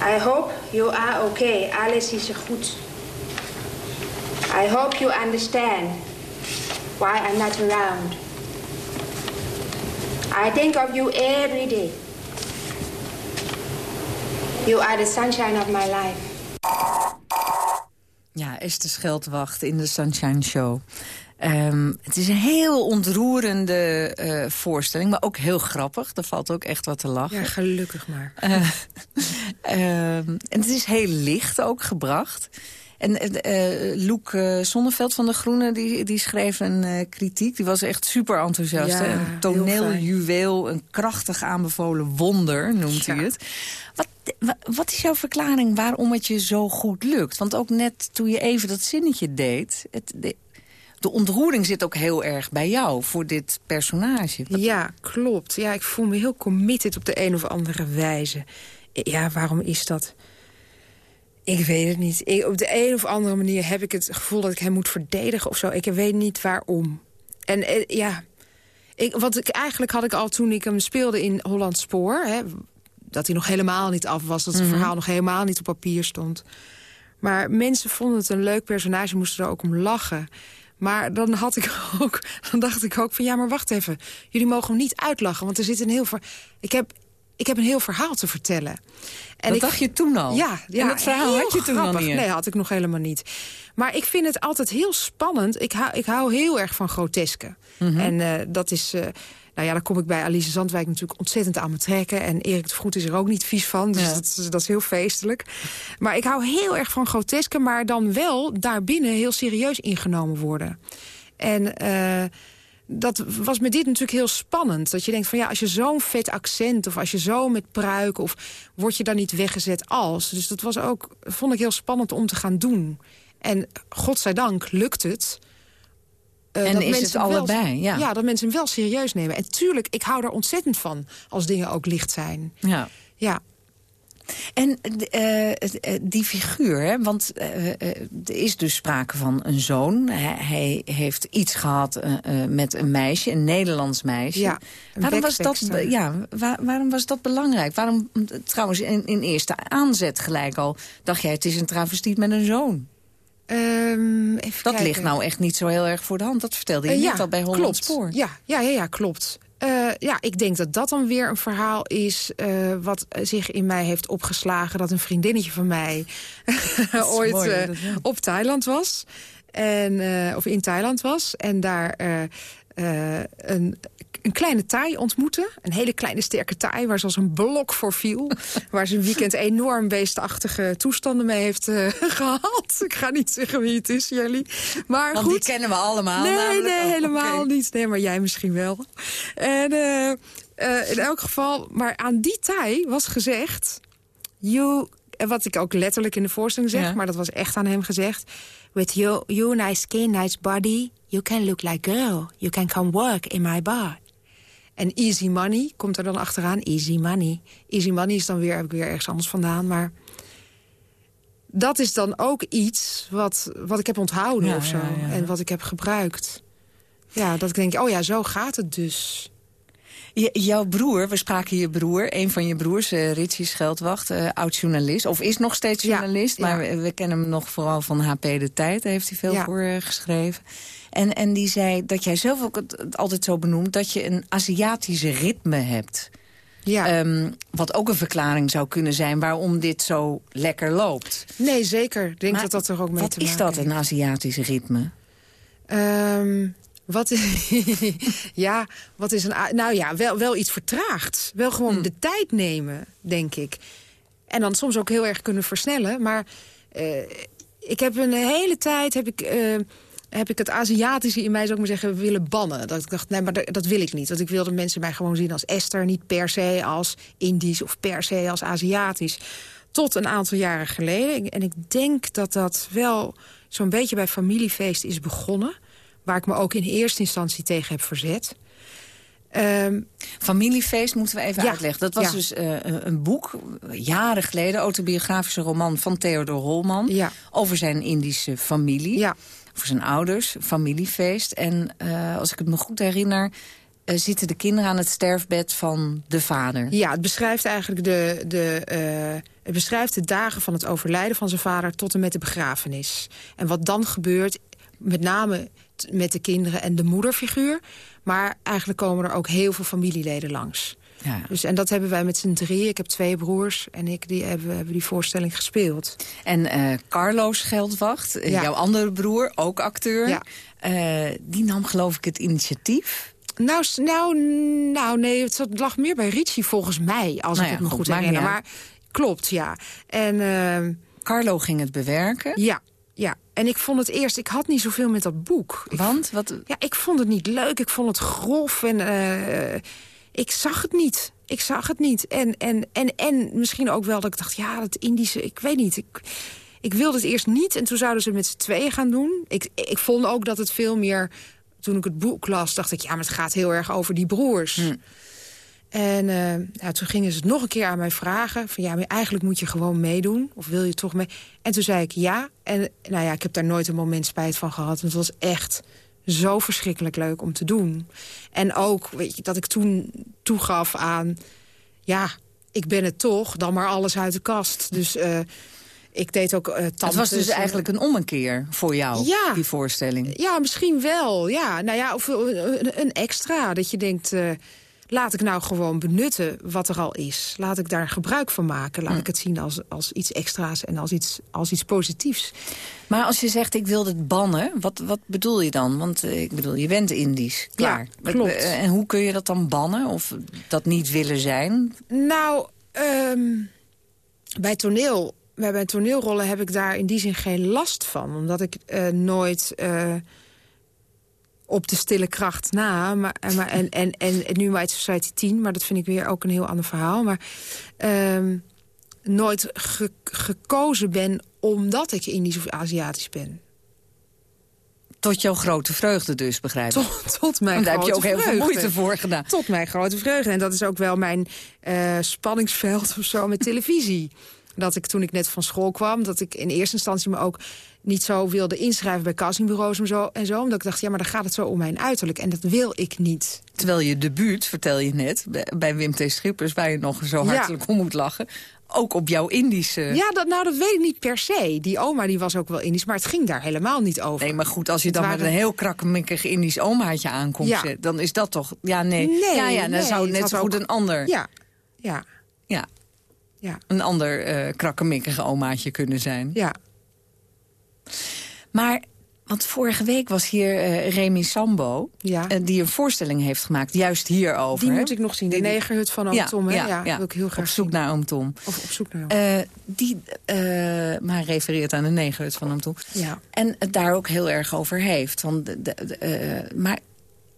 I hope you are okay. Alles is goed. I hope you understand why I'm not around. I think of you every day. You are the sunshine of my life. Ja, Esther Scheldwacht in de Sunshine Show. Ehm, het is een heel ontroerende uh, voorstelling, maar ook heel grappig. Er valt ook echt wat te lachen. Ja, gelukkig maar. Uh, en het is heel licht ook gebracht. En uh, Loek uh, Sonneveld van de Groene die, die schreef een uh, kritiek. Die was echt super enthousiast. Ja, een toneeljuweel, een krachtig aanbevolen wonder, noemt ja. hij het. Wat, wat is jouw verklaring waarom het je zo goed lukt? Want ook net toen je even dat zinnetje deed... Het, de, de ontroering zit ook heel erg bij jou voor dit personage. Wat... Ja, klopt. Ja, ik voel me heel committed op de een of andere wijze. Ja, waarom is dat? Ik weet het niet. Ik, op de een of andere manier heb ik het gevoel dat ik hem moet verdedigen of zo. Ik weet niet waarom. En eh, ja, ik, wat ik eigenlijk had ik al toen ik hem speelde in Holland Spoor... Hè, dat hij nog helemaal niet af was, dat het mm -hmm. verhaal nog helemaal niet op papier stond. Maar mensen vonden het een leuk personage, moesten er ook om lachen. Maar dan, had ik ook, dan dacht ik ook van ja, maar wacht even. Jullie mogen hem niet uitlachen, want er zit een heel... Ver... Ik heb ik heb een heel verhaal te vertellen. En dat ik, dacht je toen al? Ja, ja en dat verhaal had je toen grappig. nog niet? Nee, had ik nog helemaal niet. Maar ik vind het altijd heel spannend. Ik hou, ik hou heel erg van groteske. Mm -hmm. En uh, dat is... Uh, nou ja, dan kom ik bij Alice Zandwijk natuurlijk ontzettend aan me trekken. En Erik de Vroet is er ook niet vies van. Dus ja. dat, is, dat is heel feestelijk. Maar ik hou heel erg van groteske. Maar dan wel daarbinnen heel serieus ingenomen worden. En... Uh, dat was met dit natuurlijk heel spannend. Dat je denkt van ja, als je zo'n vet accent... of als je zo met pruik... of word je dan niet weggezet als. Dus dat was ook, vond ik heel spannend om te gaan doen. En godzijdank lukt het. Uh, en dat is mensen het allebei, wel, ja. Ja, dat mensen hem wel serieus nemen. En tuurlijk, ik hou er ontzettend van als dingen ook licht zijn. Ja. Ja. En uh, die figuur, hè, want uh, er is dus sprake van een zoon. Hij, hij heeft iets gehad met een meisje, een Nederlands meisje. Ja, waarom, was dat, ja, waar, waarom was dat belangrijk? Waarom, trouwens, in, in eerste aanzet gelijk al... dacht jij, het is een travestiet met een zoon. Um, dat kijken. ligt nou echt niet zo heel erg voor de hand. Dat vertelde je net ja, al bij Holland klopt. Spoor. Ja, ja, ja, ja klopt. Uh, ja, ik denk dat dat dan weer een verhaal is... Uh, wat zich in mij heeft opgeslagen... dat een vriendinnetje van mij ooit mooi, uh, op Thailand was. En, of in Thailand was. En daar een, een kleine taai ontmoette. Een hele kleine sterke taai waar ze als een blok voor viel. waar ze een weekend enorm beestachtige toestanden mee heeft uh, gehad. Ik ga niet zeggen wie het is, jullie. Maar Want goed. die kennen we allemaal. Nee, namelijk. nee, oh, helemaal okay. niet. Nee, maar jij misschien wel. En uh, uh, in elk geval, maar aan die taai was gezegd... You, wat ik ook letterlijk in de voorstelling zeg, ja. maar dat was echt aan hem gezegd... With your nice skin, nice body, you can look like girl. You can come work in my bar. En easy money komt er dan achteraan. Easy money. Easy money is dan weer, heb ik weer ergens anders vandaan. Maar dat is dan ook iets wat, wat ik heb onthouden ja, of zo. Ja, ja. En wat ik heb gebruikt. Ja, dat ik denk, oh ja, zo gaat het dus. Jouw broer, we spraken je broer, een van je broers, uh, Ritchie Scheldwacht, uh, oud-journalist. Of is nog steeds journalist, maar we, we, kennen hem nog vooral van HP De Tijd. Daar heeft hij veel voor uh, geschreven. En, en die zei dat jij zelf ook het, het altijd zo benoemt... dat je een Aziatische ritme hebt. Ja. Um, wat ook een verklaring zou kunnen zijn waarom dit zo lekker loopt. Nee, zeker. Ik denk maar dat dat er ook mee wat te maken is dat, een Aziatische ritme? Um, wat, ja, wat is een... Nou ja, wel, wel iets vertraagd. Wel gewoon hmm. de tijd nemen, denk ik. En dan soms ook heel erg kunnen versnellen. Maar uh, ik heb een hele tijd... Heb ik, uh, heb ik het Aziatische in mij, zou ik maar zeggen, willen bannen. Dat ik dacht, nee, maar dat, wil ik niet. Want ik wil dat mensen mij gewoon zien als Esther. Niet per se als Indisch of per se als Aziatisch. Tot een aantal jaren geleden. En ik denk dat dat wel zo'n beetje bij familiefeest is begonnen. Waar ik me ook in eerste instantie tegen heb verzet. Um, Familiefeest moeten we even ja, uitleggen. Dat was ja. dus uh, een boek, jaren geleden, autobiografische roman van Theodor Holman. Ja. Over zijn Indische familie. Voor zijn ouders, familiefeest. En uh, als ik het me goed herinner, uh, zitten de kinderen aan het sterfbed van de vader. Ja, het beschrijft eigenlijk de, de, het beschrijft de dagen van het overlijden van zijn vader tot en met de begrafenis. En wat dan gebeurt, met name met de kinderen en de moederfiguur. Maar eigenlijk komen er ook heel veel familieleden langs. Ja. Dus, en dat hebben wij met z'n drie. Ik heb twee broers en ik die hebben, hebben die voorstelling gespeeld. En eh, Carlo Scheldwacht, eh, Ja. jouw andere broer, ook acteur... Ja. eh, die nam geloof ik het initiatief. Nou, nou, nou nee, het lag meer bij Richie volgens mij, als Nou ik het me goed, goed herinner. Maar klopt, ja. En ehm, Carlo ging het bewerken. ja, ja. En ik vond het eerst, ik had niet zoveel met dat boek. Want? Wat, Ja, ik vond het niet leuk. Ik vond het grof en ik zag het niet. Ik zag het niet. En, en, en, en misschien ook wel dat ik dacht, ja, dat Indische, ik weet niet. Ik, ik wilde het eerst niet en toen zouden ze het met z'n tweeën gaan doen. Ik, ik vond ook dat het veel meer, toen ik het boek las, dacht ik, ja, maar het gaat heel erg over die broers. En eh, nou, toen gingen ze het nog een keer aan mij vragen. Van ja, maar eigenlijk moet je gewoon meedoen. Of wil je toch mee? En toen zei ik ja. En nou ja, ik heb daar nooit een moment spijt van gehad. Want het was echt zo verschrikkelijk leuk om te doen. En ook, weet je, dat ik toen toegaf aan... Ja, ik ben het toch, dan maar alles uit de kast. Dus eh, ik deed ook eh het was dus eh, eigenlijk een ommekeer voor jou, Ja. die voorstelling. ja, misschien wel. Ja, nou ja, of een, een extra. Dat je denkt, eh, laat ik nou gewoon benutten wat er al is. Laat ik daar gebruik van maken. Laat ik het zien als, als iets extra's en als iets, als iets positiefs. Maar als je zegt, ik wil het bannen, wat, wat bedoel je dan? Want eh, ik bedoel, je bent Indisch, klaar. Ja, klopt. Eh, En hoe kun je dat dan bannen? Of dat niet willen zijn? Nou, ehm, bij toneel... Bij mijn toneelrollen heb ik daar in die zin geen last van. Omdat ik eh, nooit op de stille kracht na... Maar, en, maar, en, en, en, en nu White Society 10, maar dat vind ik weer ook een heel ander verhaal. Maar ehm, nooit ge- gekozen ben omdat ik Indisch of Aziatisch ben. Tot jouw grote vreugde dus, begrijp ik. Tot, tot mijn Want daar heb je ook heel veel moeite voor gedaan. Tot mijn grote vreugde. En dat is ook wel mijn eh, spanningsveld of zo met televisie. Dat ik toen ik net van school kwam, dat ik in eerste instantie me ook niet zo wilde inschrijven bij castingbureaus en zo, en zo. Omdat ik dacht, ja, maar dan gaat het zo om mijn uiterlijk. En dat wil ik niet. Terwijl je debuut, vertel je net, bij- Wim T. Schippers... waar je nog zo Ja. hartelijk om moet lachen... ook op jouw Indische... Ja, dat, nou, dat weet ik niet per se. Die oma die was ook wel Indisch, maar het ging daar helemaal niet over. Nee, maar goed, als je Het dan waren- met een heel krakkemikkig Indisch omaatje aankomt... Ja. dan is dat toch... Ja, nee. Nee, ja, ja, dan nee, zou het net zo goed ook- een ander... Ja, ja, Ja, ja, een ander eh krakkemikkige omaatje kunnen zijn. ja. Maar, want vorige week was hier eh, Remy Sambo... ja. eh, die een voorstelling heeft gemaakt, juist hierover. die hè? moet ik nog zien. De negerhut van Oom Tom, hè? Ja, wil ik heel graag op zoek zien. naar oom Tom. Of op zoek naar hem. Eh, die maar refereert aan de negerhut van oom Tom. ja. En het daar ook heel erg over heeft. Want de, de- de, maar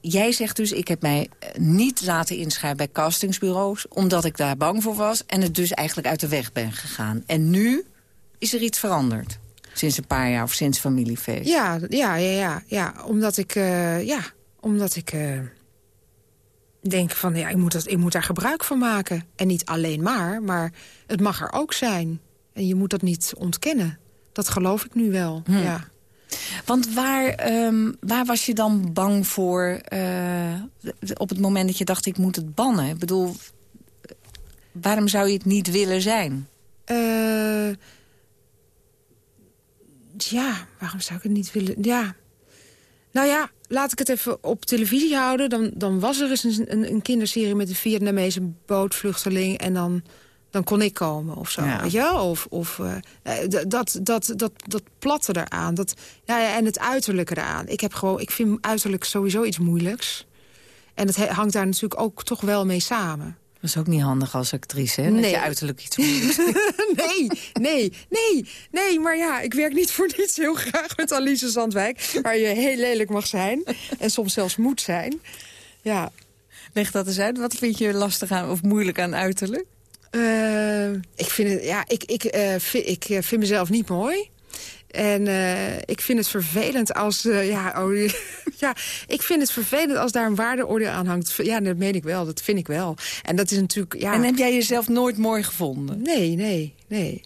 jij zegt dus, ik heb mij niet laten inschrijven bij castingsbureaus... omdat ik daar bang voor was en het dus eigenlijk uit de weg ben gegaan. En nu is er iets veranderd. Sinds een paar jaar of sinds familiefeest. Ja, ja, ja, ja, ja. Omdat ik, eh, ja, omdat ik eh, denk van, ja, ik moet, dat, ik moet daar gebruik van maken. En niet alleen maar, maar het mag er ook zijn. En je moet dat niet ontkennen. Dat geloof ik nu wel, ja. Want waar, ehm, waar was je dan bang voor eh, op het moment dat je dacht... ik moet het bannen? Ik bedoel, waarom zou je het niet willen zijn? Eh, ja, waarom zou ik het niet willen? Ja. Nou ja, laat ik het even op televisie houden. Dan, dan was er eens een, een, een kinderserie met een Vietnamese bootvluchteling... en dan, dan kon ik komen of zo. Ja. Weet je wel? Of, of d- dat, dat, dat, dat platte eraan. Dat, ja, ja, en het uiterlijke eraan. Ik, heb gewoon, ik vind uiterlijk sowieso iets moeilijks. En het he- hangt daar natuurlijk ook toch wel mee samen. Dat is ook niet handig als actrice, hè? Dat Nee. je uiterlijk iets nee, nee, nee, nee. Maar ja, ik werk niet voor niets heel graag met Alice Zandwijk. Waar je heel lelijk mag zijn. En soms zelfs moet zijn. Ja. Leg dat eens uit. Wat vind je lastig aan of moeilijk aan uiterlijk? Eh, ik vind het, ja, ik, ik, eh, vind, ik eh, vind mezelf niet mooi. En eh, ik vind het vervelend als... eh, ja, oh, ja, ik vind het vervelend als daar een waardeoordeel aan hangt. Ja, dat meen ik wel. Dat vind ik wel. En dat is natuurlijk... Ja, En heb jij jezelf nooit mooi gevonden? Nee, nee, nee.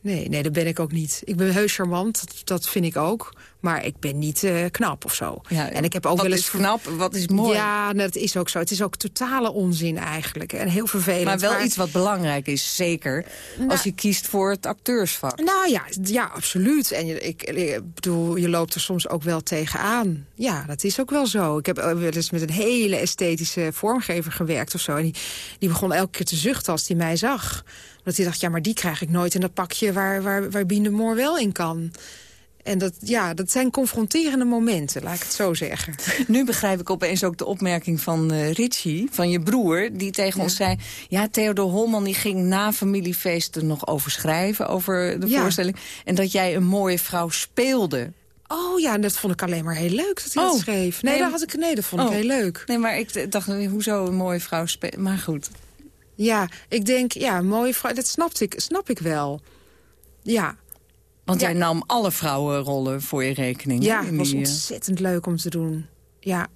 Nee, nee, dat ben ik ook niet. Ik ben heus charmant, dat, dat vind ik ook. Maar ik ben niet eh, knap of zo. Ja, en ik heb ook wat wel eens is knap, wat is mooi. Ja, nou, dat is ook zo. Het is ook totale onzin eigenlijk. En heel vervelend. Maar wel iets wat belangrijk is, zeker. als je kiest voor het acteursvak. Nou ja, ja absoluut. En je, ik, ik bedoel, je loopt er soms ook wel tegenaan. Ja, dat is ook wel zo. Ik heb wel eens met een hele esthetische vormgever gewerkt of zo. En die, die begon elke keer te zuchten als hij mij zag. Dat hij dacht, ja, maar die krijg ik nooit in dat pakje waar, waar, waar Biene Moor wel in kan. En dat, ja, dat zijn confronterende momenten, laat ik het zo zeggen. Nu begrijp ik opeens ook de opmerking van uh, Richie, van je broer... die tegen ons zei, ja, Theodor Holman die ging na familiefeesten nog over schrijven... over de Ja. voorstelling. En dat jij een mooie vrouw speelde. Oh ja, en dat vond ik alleen maar heel leuk dat hij Oh. dat schreef. Nee, Nee, dat, had ik, nee dat vond ik Oh. heel leuk. Nee, maar ik dacht, hoezo een mooie vrouw spelen? Maar goed. Ja, ik denk, ja, mooie vrouw, dat snapte ik, snap ik wel. Ja, Want Ja. jij nam alle vrouwenrollen voor je rekening. ja het was ontzettend leuk om te doen. Ja.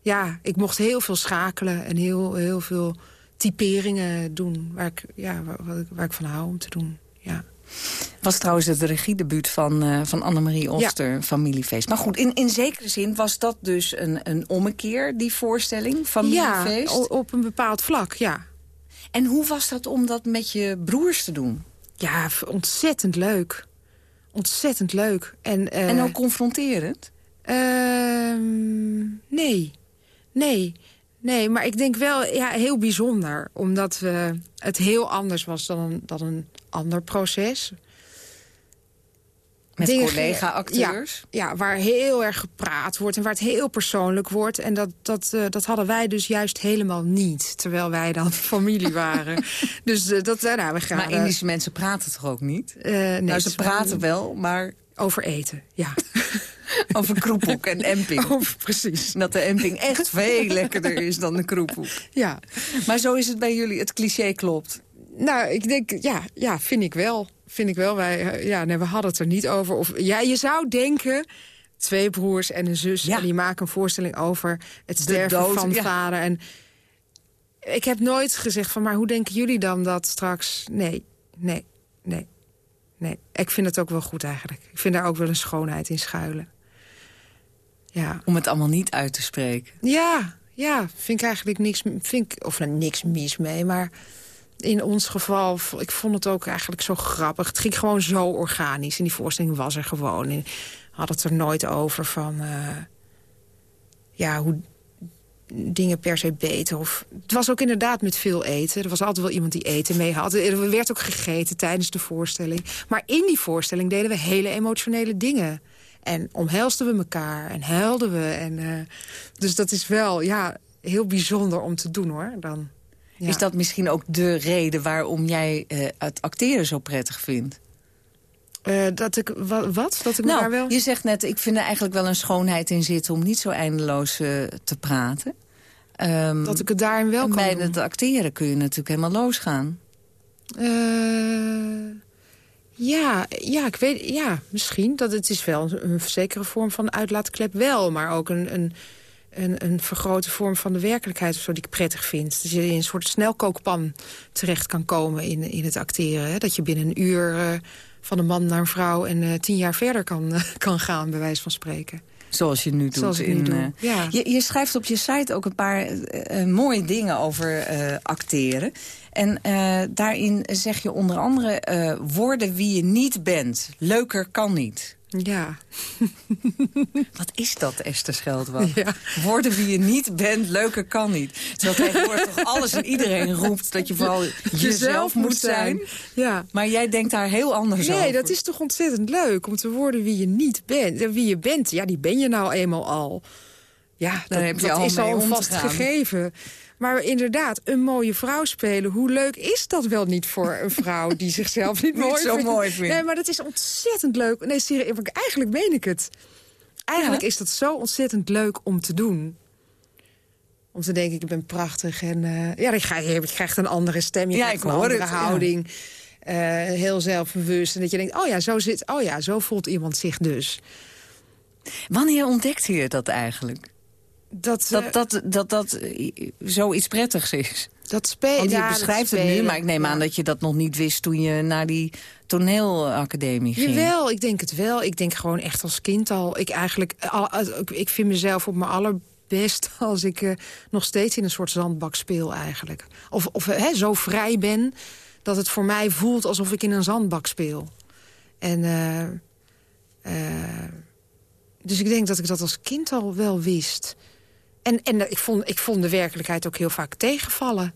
ja, ik mocht heel veel schakelen en heel, heel veel typeringen doen... waar ik, ja, waar, waar ik, waar ik van hou om te doen. Ja. Was trouwens het regiedebuut van, eh van Annemarie Oster, Familiefeest. Maar goed, in, in zekere zin was dat dus een, een ommekeer, die voorstelling, Familiefeest. Ja, op een bepaald vlak, ja. En hoe was dat om dat met je broers te doen? Ja, ontzettend leuk. Ontzettend leuk. En, eh, En ook confronterend? Ehm, nee. Nee. Nee, maar ik denk wel ja, heel bijzonder. Omdat we, het heel anders was dan een, dan een ander proces. Met collega-acteurs? Ja, ja, waar heel erg gepraat wordt en waar het heel persoonlijk wordt. En dat, dat, eh, dat hadden wij dus juist helemaal niet. Terwijl wij dan familie waren. dus eh, dat, nou, we gaan... Maar eh, Indische mensen praten toch ook niet? nee, nou, ze praten wel, maar Over eten, ja. over kroephoek en emping. Over, precies. Dat de emping echt veel lekkerder is dan de kroephoek. Ja. Maar zo is het bij jullie, het cliché klopt. Nou, ik denk, ja, ja vind ik wel. Vind ik wel. Wij, eh, ja, nee, we hadden het er niet over. Of, ja, je zou denken, twee broers en een zus... Ja. en die maken een voorstelling over het sterven dood, van ja. vader. En ik heb nooit gezegd van, maar hoe denken jullie dan dat straks... Nee, nee, nee, nee. Ik vind het ook wel goed eigenlijk. Ik vind daar ook wel een schoonheid in schuilen. Ja. Om het allemaal niet uit te spreken. Ja, ja, vind ik eigenlijk niks, vind ik, of nou, niks mis mee, maar in ons geval, ik vond het ook eigenlijk zo grappig. Het ging gewoon zo organisch en die voorstelling was er gewoon. En had het er nooit over van, eh, ja, hoe dingen per se beter. Of, het was ook inderdaad met veel eten. Er was altijd wel iemand die eten mee had. Er werd ook gegeten tijdens de voorstelling. Maar in die voorstelling deden we hele emotionele dingen. En omhelsten we elkaar en huilden we. En, eh, dus dat is wel ja, heel bijzonder om te doen, hoor. Dan, ja. Is dat misschien ook de reden waarom jij eh, het acteren zo prettig vindt? Eh, dat ik, wa- wat? Dat ik Nou, daar wel... je zegt net, ik vind er eigenlijk wel een schoonheid in zitten... om niet zo eindeloos te praten. Ehm, Dat ik het daarin wel kan bij doen. het acteren kun je natuurlijk helemaal losgaan. Eh, ja, ja, ik weet, ja, misschien. Dat het is wel een, zekere vorm van uitlaatklep wel. Maar ook een, een, een, een vergrote vorm van de werkelijkheid of zo die ik prettig vind. Dat je in een soort snelkookpan terecht kan komen in, in het acteren. Hè? Dat je binnen een uur eh, van een man naar een vrouw en eh, tien jaar verder kan, kan gaan, bij wijze van spreken. Zoals je nu doet. Zoals ik nu in, doe, eh, ja. je, je schrijft op je site ook een paar eh, eh, mooie dingen over acteren. En daarin zeg je onder andere... worden wie je niet bent. Leuker kan niet. Ja. Wat is dat, Esther Scheldwag? Ja. Worden wie je niet bent, leuker kan niet. Terwijl tegenwoordig toch alles en iedereen roept... dat je vooral jezelf, moet zijn. Ja. Maar jij denkt daar heel anders over. Nee, dat is toch ontzettend leuk om te worden wie je niet bent. En Wie je bent, ja, die ben je nou eenmaal al. Ja, dat, heb je dat al is al een vast gegeven. Maar inderdaad, een mooie vrouw spelen, hoe leuk is dat wel niet voor een vrouw die zichzelf niet, Niet mooi zo vindt? mooi vindt. Nee, maar dat is ontzettend leuk. Nee, eigenlijk meen ik het. Eigenlijk Ja. is dat zo ontzettend leuk om te doen. Om te denken, ik ben prachtig. En eh, ja, krijg je, je krijgt een andere stem, je Ja, krijgt een andere het, ja. houding. Eh, heel zelfbewust. En dat je denkt, oh ja, zo zit, oh ja, zo voelt iemand zich dus. Wanneer ontdekte je dat eigenlijk? Dat, Dat eh, dat, dat, dat eh, zoiets prettigs is? Dat speelt. Want je ja, beschrijft het nu, maar ik neem aan dat je dat nog niet wist... toen je naar die toneelacademie ging. Jawel, ik denk het wel. Ik denk gewoon echt als kind al. Ik, eigenlijk, al, ik- vind mezelf op mijn allerbest als ik eh, nog steeds in een soort zandbak speel eigenlijk. Of, of hè, zo vrij ben dat het voor mij voelt alsof ik in een zandbak speel. En, eh, eh, dus ik denk dat ik dat als kind al wel wist. En, en ik, vond, ik vond de werkelijkheid ook heel vaak tegenvallen.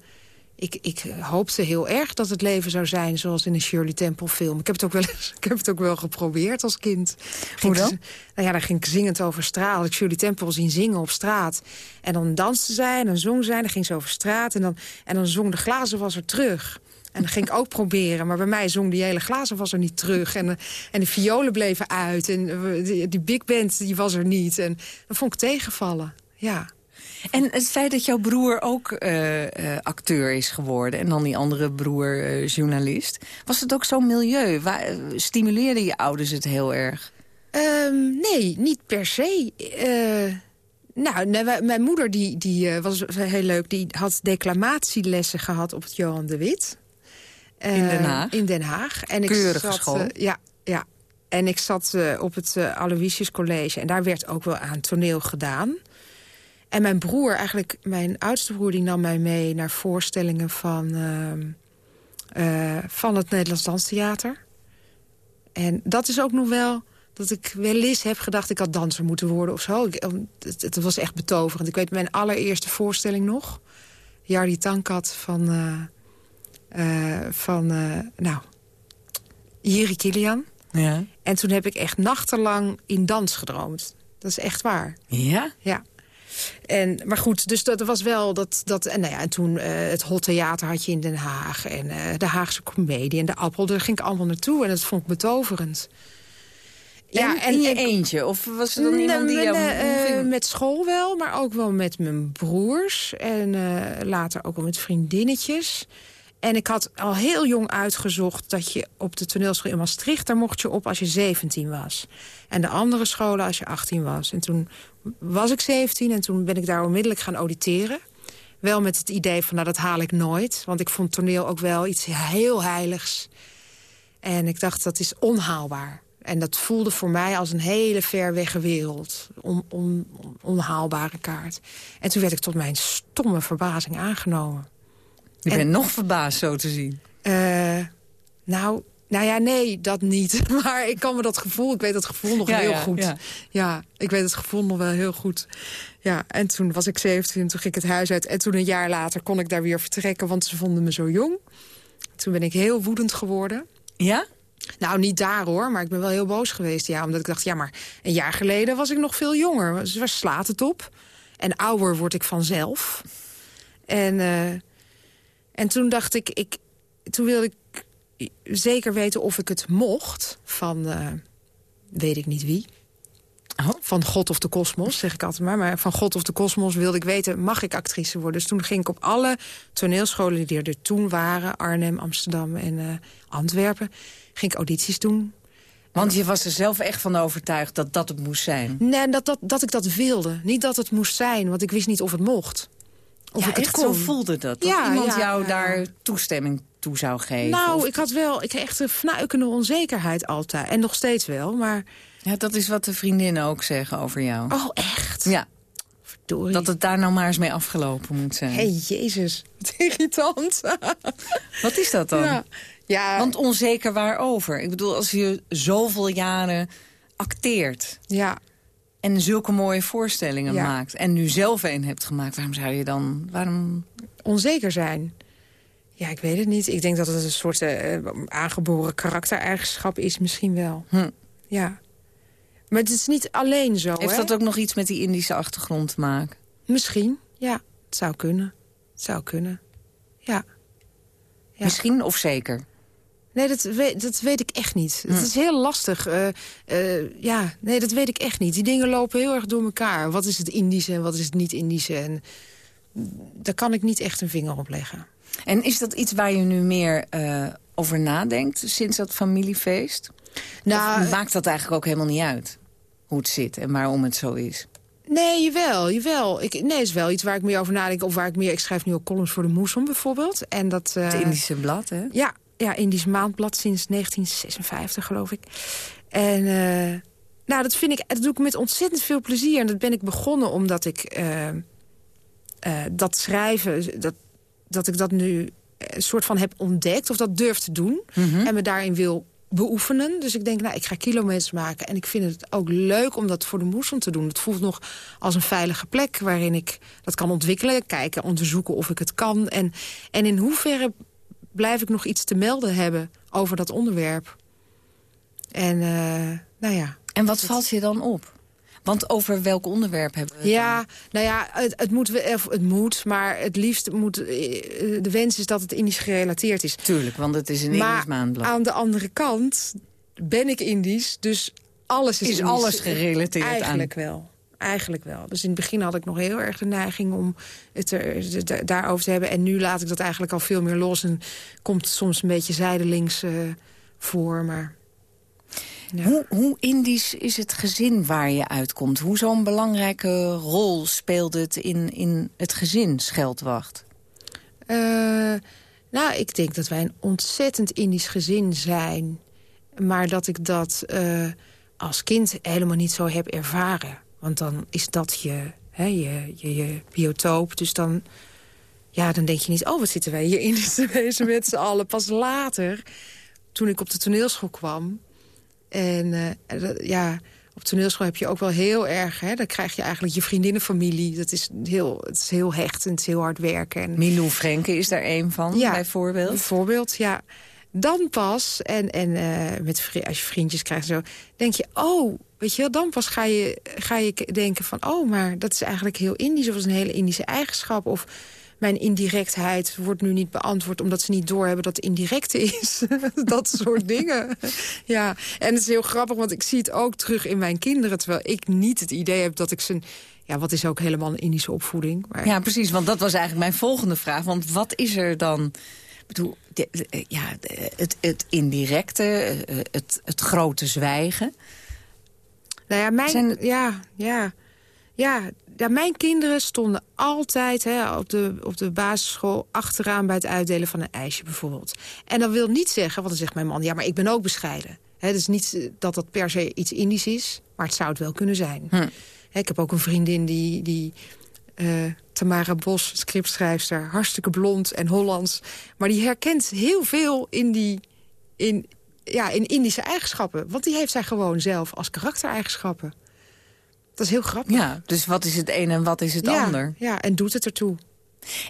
Ik, ik hoopte heel erg dat het leven zou zijn zoals in een Shirley Temple film. Ik heb het ook wel, ik heb het ook wel geprobeerd als kind. Ging dan? ik Nou ja, dan ging ik zingend over straat. Had ik Shirley Temple zien zingen op straat. En dan danste zij en dan zong zij. En dan ging ze over straat. En dan, en dan zong de glazenwasser terug. En dat ging ik ook proberen. Maar bij mij zong die hele glazenwasser niet terug. En, eh, en de violen bleven uit. En eh, die, die big band die was er niet. En dat vond ik tegenvallen. Ja. En het feit dat jouw broer ook eh, eh, acteur is geworden... en dan die andere broer eh, journalist... was het ook zo'n milieu? Waar, stimuleerden je ouders het heel erg? Ehm, nee, niet per se. Nou, nee, mijn moeder die, die, was heel leuk. Die had declamatielessen gehad op het Johan de Wit. In Den Haag? In Den Haag. En Keurige zat, school. ja, ja. En ik zat op het Aloysius College. En daar werd ook wel aan toneel gedaan. En mijn broer, eigenlijk mijn oudste broer... die nam mij mee naar voorstellingen van, ehm, eh, van het Nederlands Danstheater. En dat is ook nog wel dat ik wel eens heb gedacht... ik had danser moeten worden of zo. Ik, het, het was echt betoverend. Ik weet mijn allereerste voorstelling nog. Jardi Tankat van... eh, van nou, Jiri Kilian. Ja. En toen heb ik echt nachtenlang in dans gedroomd. Dat is echt waar. Ja? Ja. En, maar goed, dus dat was wel dat... dat en, nou ja, en toen eh, het Hot Theater had je in Den Haag. En eh, de Haagse Comedie en de Appel. Daar ging ik allemaal naartoe. En dat vond ik betoverend. Ja, en in je eentje? Of was er dan iemand die jou eh, met school wel, maar ook wel met mijn broers. En later ook wel met vriendinnetjes. En ik had al heel jong uitgezocht dat je op de toneelschool in Maastricht... daar mocht je op als je 17 was. En de andere scholen als je 18 was. En toen was ik 17 en toen ben ik daar onmiddellijk gaan auditeren. Wel met het idee van, nou, dat haal ik nooit. Want ik vond toneel ook wel iets heel heiligs. En ik dacht, dat is onhaalbaar. En dat voelde voor mij als een hele ver wegge wereld. On, on- on- onhaalbare kaart. En toen werd ik tot mijn stomme verbazing aangenomen. Je en- bent nog verbaasd zo te zien. Eh, nou, nou ja, nee, dat niet. Maar ik kan me dat gevoel, ik weet dat gevoel nog Ja, heel ja, goed. ja. Ja. ik weet het gevoel nog wel heel goed. Ja, en toen was ik 17 en toen ging ik het huis uit. En toen een jaar later kon ik daar weer vertrekken, want ze vonden me zo jong. Toen ben ik heel woedend geworden. Ja? Nou, niet daar hoor, maar ik ben wel heel boos geweest. Ja, omdat ik dacht, ja, maar een jaar geleden was ik nog veel jonger. Dus waar slaat het op? En ouder word ik vanzelf. En, eh, en toen dacht ik, ik, toen wilde ik zeker weten of ik het mocht van, eh, weet ik niet wie. Van God of de kosmos, zeg ik altijd maar. Maar van God of de kosmos wilde ik weten, mag ik actrice worden? Dus toen ging ik op alle toneelscholen die er toen waren... Arnhem, Amsterdam en eh, Antwerpen, ging ik audities doen. Want je was er zelf echt van overtuigd dat dat het moest zijn. Nee, dat, dat, dat ik dat wilde. Niet dat het moest zijn, want ik wist niet of het mocht. Of ja, ik het kon. zo voelde dat. Dat Ja, iemand ja, jou daar toestemming toe zou geven. Nou, Of- ik had wel ik had echt een fnuikende onzekerheid altijd. En nog steeds wel, maar... Ja, dat is wat de vriendinnen ook zeggen over jou. Oh, echt? Ja. Verdorie. Dat het daar nou maar eens mee afgelopen moet zijn. Hé, hey, jezus. Wat irritant. Wat is dat dan? Ja. ja. Want onzeker waarover? Ik bedoel, als je zoveel jaren acteert... Ja. En zulke mooie voorstellingen Ja. maakt... en nu zelf een hebt gemaakt, waarom zou je dan... Waarom... Onzeker zijn. Ja, ik weet het niet. Ik denk dat het een soort eh, aangeboren karaktereigenschap is misschien wel. Hm. Ja. Maar het is niet alleen zo, Heeft hè? dat ook nog iets met die Indische achtergrond te maken? Misschien, ja. Het zou kunnen. Het zou kunnen. Ja. Ja. Misschien of zeker? Nee, dat weet, dat weet ik echt niet. Hm. Het is heel lastig. eh, eh, ja, nee, dat weet ik echt niet. Die dingen lopen heel erg door elkaar. Wat is het Indische en wat is het niet-Indische? En daar kan ik niet echt een vinger op leggen. En is dat iets waar je nu meer eh, over nadenkt sinds dat familiefeest? Nou, of maakt dat eigenlijk ook helemaal niet uit? Hoe het zit en waarom het zo is? Nee, jawel, jawel. Ik, nee, is wel iets waar ik meer over nadenk. Of waar ik meer... Ik schrijf nu ook columns voor de Moesom bijvoorbeeld. En dat, uh, het Indische blad, hè? Ja, ja, Indisch maandblad sinds 1956, geloof ik. En uh, nou, dat vind ik, dat doe ik met ontzettend veel plezier. En dat ben ik begonnen omdat ik uh, dat schrijven, dat, dat ik dat nu een soort van heb ontdekt. Of dat durf te doen. Mm -hmm. En me daarin wil beoefenen. Dus ik denk, nou, ik ga kilometers maken. En ik vind het ook leuk om dat voor de moesten te doen. Het voelt nog als een veilige plek waarin ik dat kan ontwikkelen. Kijken, onderzoeken of ik het kan. En, en in hoeverre blijf ik nog iets te melden hebben over dat onderwerp. En, uh, nou ja. En wat valt je dan op? Want over welk onderwerp hebben we het Ja, dan? nou ja, het, het, moet, het moet, maar het liefst moet... De wens is dat het Indisch gerelateerd is. Tuurlijk, want het is een maar Indisch maandblad. aan de andere kant ben ik Indisch, dus alles is Is alles gerelateerd Eigenlijk aan? wel. Eigenlijk wel. Dus in het begin had ik nog heel erg de neiging om het er, daarover te hebben. En nu laat ik dat eigenlijk al veel meer los. En komt het soms een beetje zijdelings uh, voor. Maar ja. Hoe, hoe Indisch is het gezin waar je uitkomt? Hoe zo'n belangrijke rol speelt het in, in het gezin, Scheldwacht? Uh, nou, ik denk dat wij een ontzettend Indisch gezin zijn. Maar dat ik dat uh, als kind helemaal niet zo heb ervaren. Want dan is dat je, hè, je, je, je biotoop. Dus dan, ja, dan denk je niet... oh, wat zitten wij hier Indisch te wezen met z'n allen. Pas later, toen ik op de toneelschool kwam... En uh, ja, op toneelschool heb je ook wel heel erg... Hè, dan krijg je eigenlijk je vriendinnenfamilie. Dat is heel, het is heel hecht en het is heel hard werken. En, Milou Frenke is daar een van, ja, bijvoorbeeld? Bijvoorbeeld, ja. Dan pas, en, en uh, met, als je vriendjes krijgt zo... denk je, oh, weet je wel, dan pas ga je, ga je denken van... oh, maar dat is eigenlijk heel Indisch, of dat is een hele Indische eigenschap... of mijn indirectheid wordt nu niet beantwoord... omdat ze niet doorhebben dat het indirecte is. dat soort dingen. Ja, en het is heel grappig, want ik zie het ook terug in mijn kinderen... terwijl ik niet het idee heb dat ik ze... Ja, wat is ook helemaal een Indische opvoeding. Maar... Ja, precies, want dat was eigenlijk mijn volgende vraag. Want wat is er dan... Ik bedoel, ja, het, het indirecte, het, het grote zwijgen... Nou ja, mijn... Zijn... Ja, ja, ja, ja, mijn kinderen stonden altijd hè, op, de, op de basisschool achteraan... bij het uitdelen van een ijsje bijvoorbeeld. En dat wil niet zeggen, want dan zegt mijn man... ja, maar ik ben ook bescheiden. Het is niet dat dat per se iets Indisch is, maar het zou het wel kunnen zijn. Hm. Ik heb ook een vriendin die... die uh, Tamara Bos, scriptschrijfster, hartstikke blond en Hollands. Maar die herkent heel veel in, die, in, ja, in Indische eigenschappen. Want die heeft zij gewoon zelf als karaktereigenschappen. Dat is heel grappig. Ja, dus wat is het een en wat is het ja, ander? Ja, en doet het ertoe.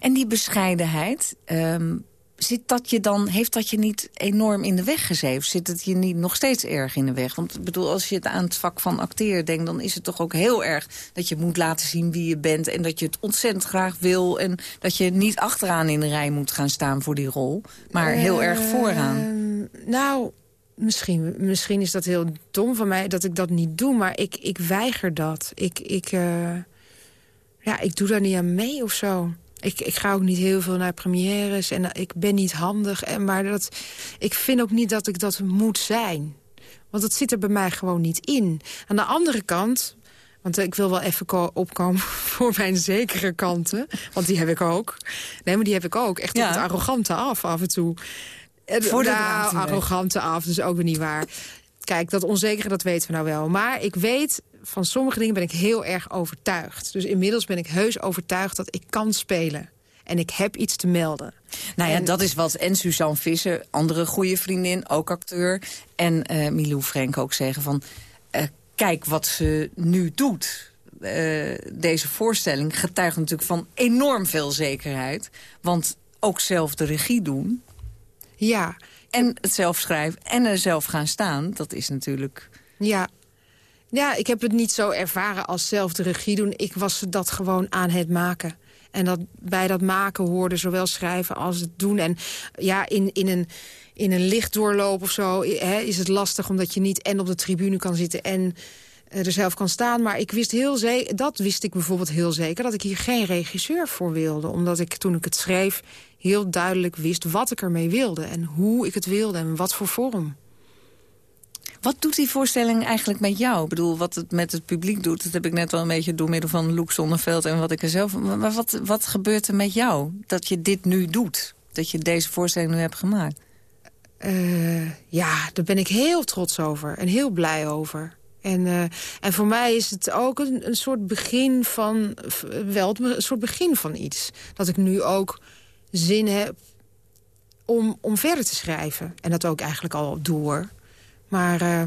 En die bescheidenheid, um, zit dat je dan, heeft dat je niet enorm in de weg gezeten? Zit het je niet nog steeds erg in de weg? Want ik bedoel, als je het aan het vak van acteren denkt... dan is het toch ook heel erg dat je moet laten zien wie je bent... en dat je het ontzettend graag wil... en dat je niet achteraan in de rij moet gaan staan voor die rol... maar heel uh, erg vooraan. Nou, Misschien, misschien is dat heel dom van mij dat ik dat niet doe, maar ik, ik weiger dat. Ik, ik, uh, ja, ik doe daar niet aan mee of zo. Ik, ik ga ook niet heel veel naar premières en ik ben niet handig. En, maar dat, ik vind ook niet dat ik dat moet zijn. Want dat zit er bij mij gewoon niet in. Aan de andere kant, want ik wil wel even opkomen voor mijn zekere kanten. Want die heb ik ook. Nee, maar die heb ik ook. Echt ja. op het arrogante af af en toe. Voor de nou, arrogante af, dus ook weer niet waar. Kijk, dat onzekere, dat weten we nou wel. Maar ik weet, van sommige dingen ben ik heel erg overtuigd. Dus inmiddels ben ik heus overtuigd dat ik kan spelen. En ik heb iets te melden. Nou ja, en... dat is wat en Suzanne Visser, andere goede vriendin, ook acteur... en uh, Milou Frank ook zeggen van... Uh, kijk wat ze nu doet. Uh, deze voorstelling getuigt natuurlijk van enorm veel zekerheid. Want ook zelf de regie doen... Ja. En het zelf schrijven en er zelf gaan staan, dat is natuurlijk... Ja. Ja, ik heb het niet zo ervaren als zelf de regie doen. Ik was dat gewoon aan het maken. En dat, bij dat maken hoorde zowel schrijven als het doen. En ja, in, in een in een lichtdoorloop of zo hè, is het lastig... omdat je niet en op de tribune kan zitten en er zelf kan staan. Maar ik wist heel zeker, dat wist ik bijvoorbeeld heel zeker... dat ik hier geen regisseur voor wilde. Omdat ik toen ik het schreef heel duidelijk wist wat ik ermee wilde. En hoe ik het wilde en wat voor vorm. Wat doet die voorstelling eigenlijk met jou? Ik bedoel, wat het met het publiek doet... dat heb ik net al een beetje door middel van Loek Zonneveld... en wat ik er zelf... Maar wat, wat gebeurt er met jou dat je dit nu doet? Dat je deze voorstelling nu hebt gemaakt? Uh, ja, daar ben ik heel trots over en heel blij over. En, uh, en voor mij is het ook een, een soort begin van... wel een soort begin van iets. Dat ik nu ook zin heb om, om verder te schrijven. En dat ook eigenlijk al door. Maar uh,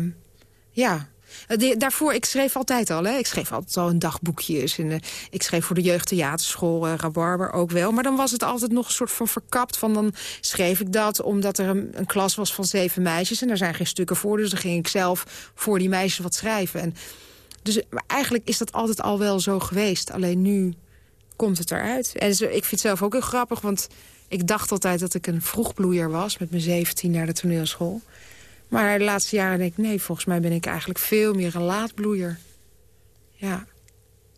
ja, eh, daarvoor, ik schreef altijd al. Hè. Ik schreef altijd al een dagboekjes. En, uh, ik schreef voor de jeugdtheaterschool, Rabarber ook wel. Maar dan was het altijd nog een soort van verkapt. Van dan schreef ik dat omdat er een, een, klas was van zeven meisjes. En daar zijn geen stukken voor. Dus dan ging ik zelf voor die meisjes wat schrijven. En, dus eigenlijk is dat altijd al wel zo geweest. Alleen nu komt het eruit. En ik vind het zelf ook heel grappig, want ik dacht altijd dat ik een vroegbloeier was... met mijn 17 naar de toneelschool. Maar de laatste jaren denk ik, nee, volgens mij ben ik eigenlijk veel meer een laatbloeier. Ja.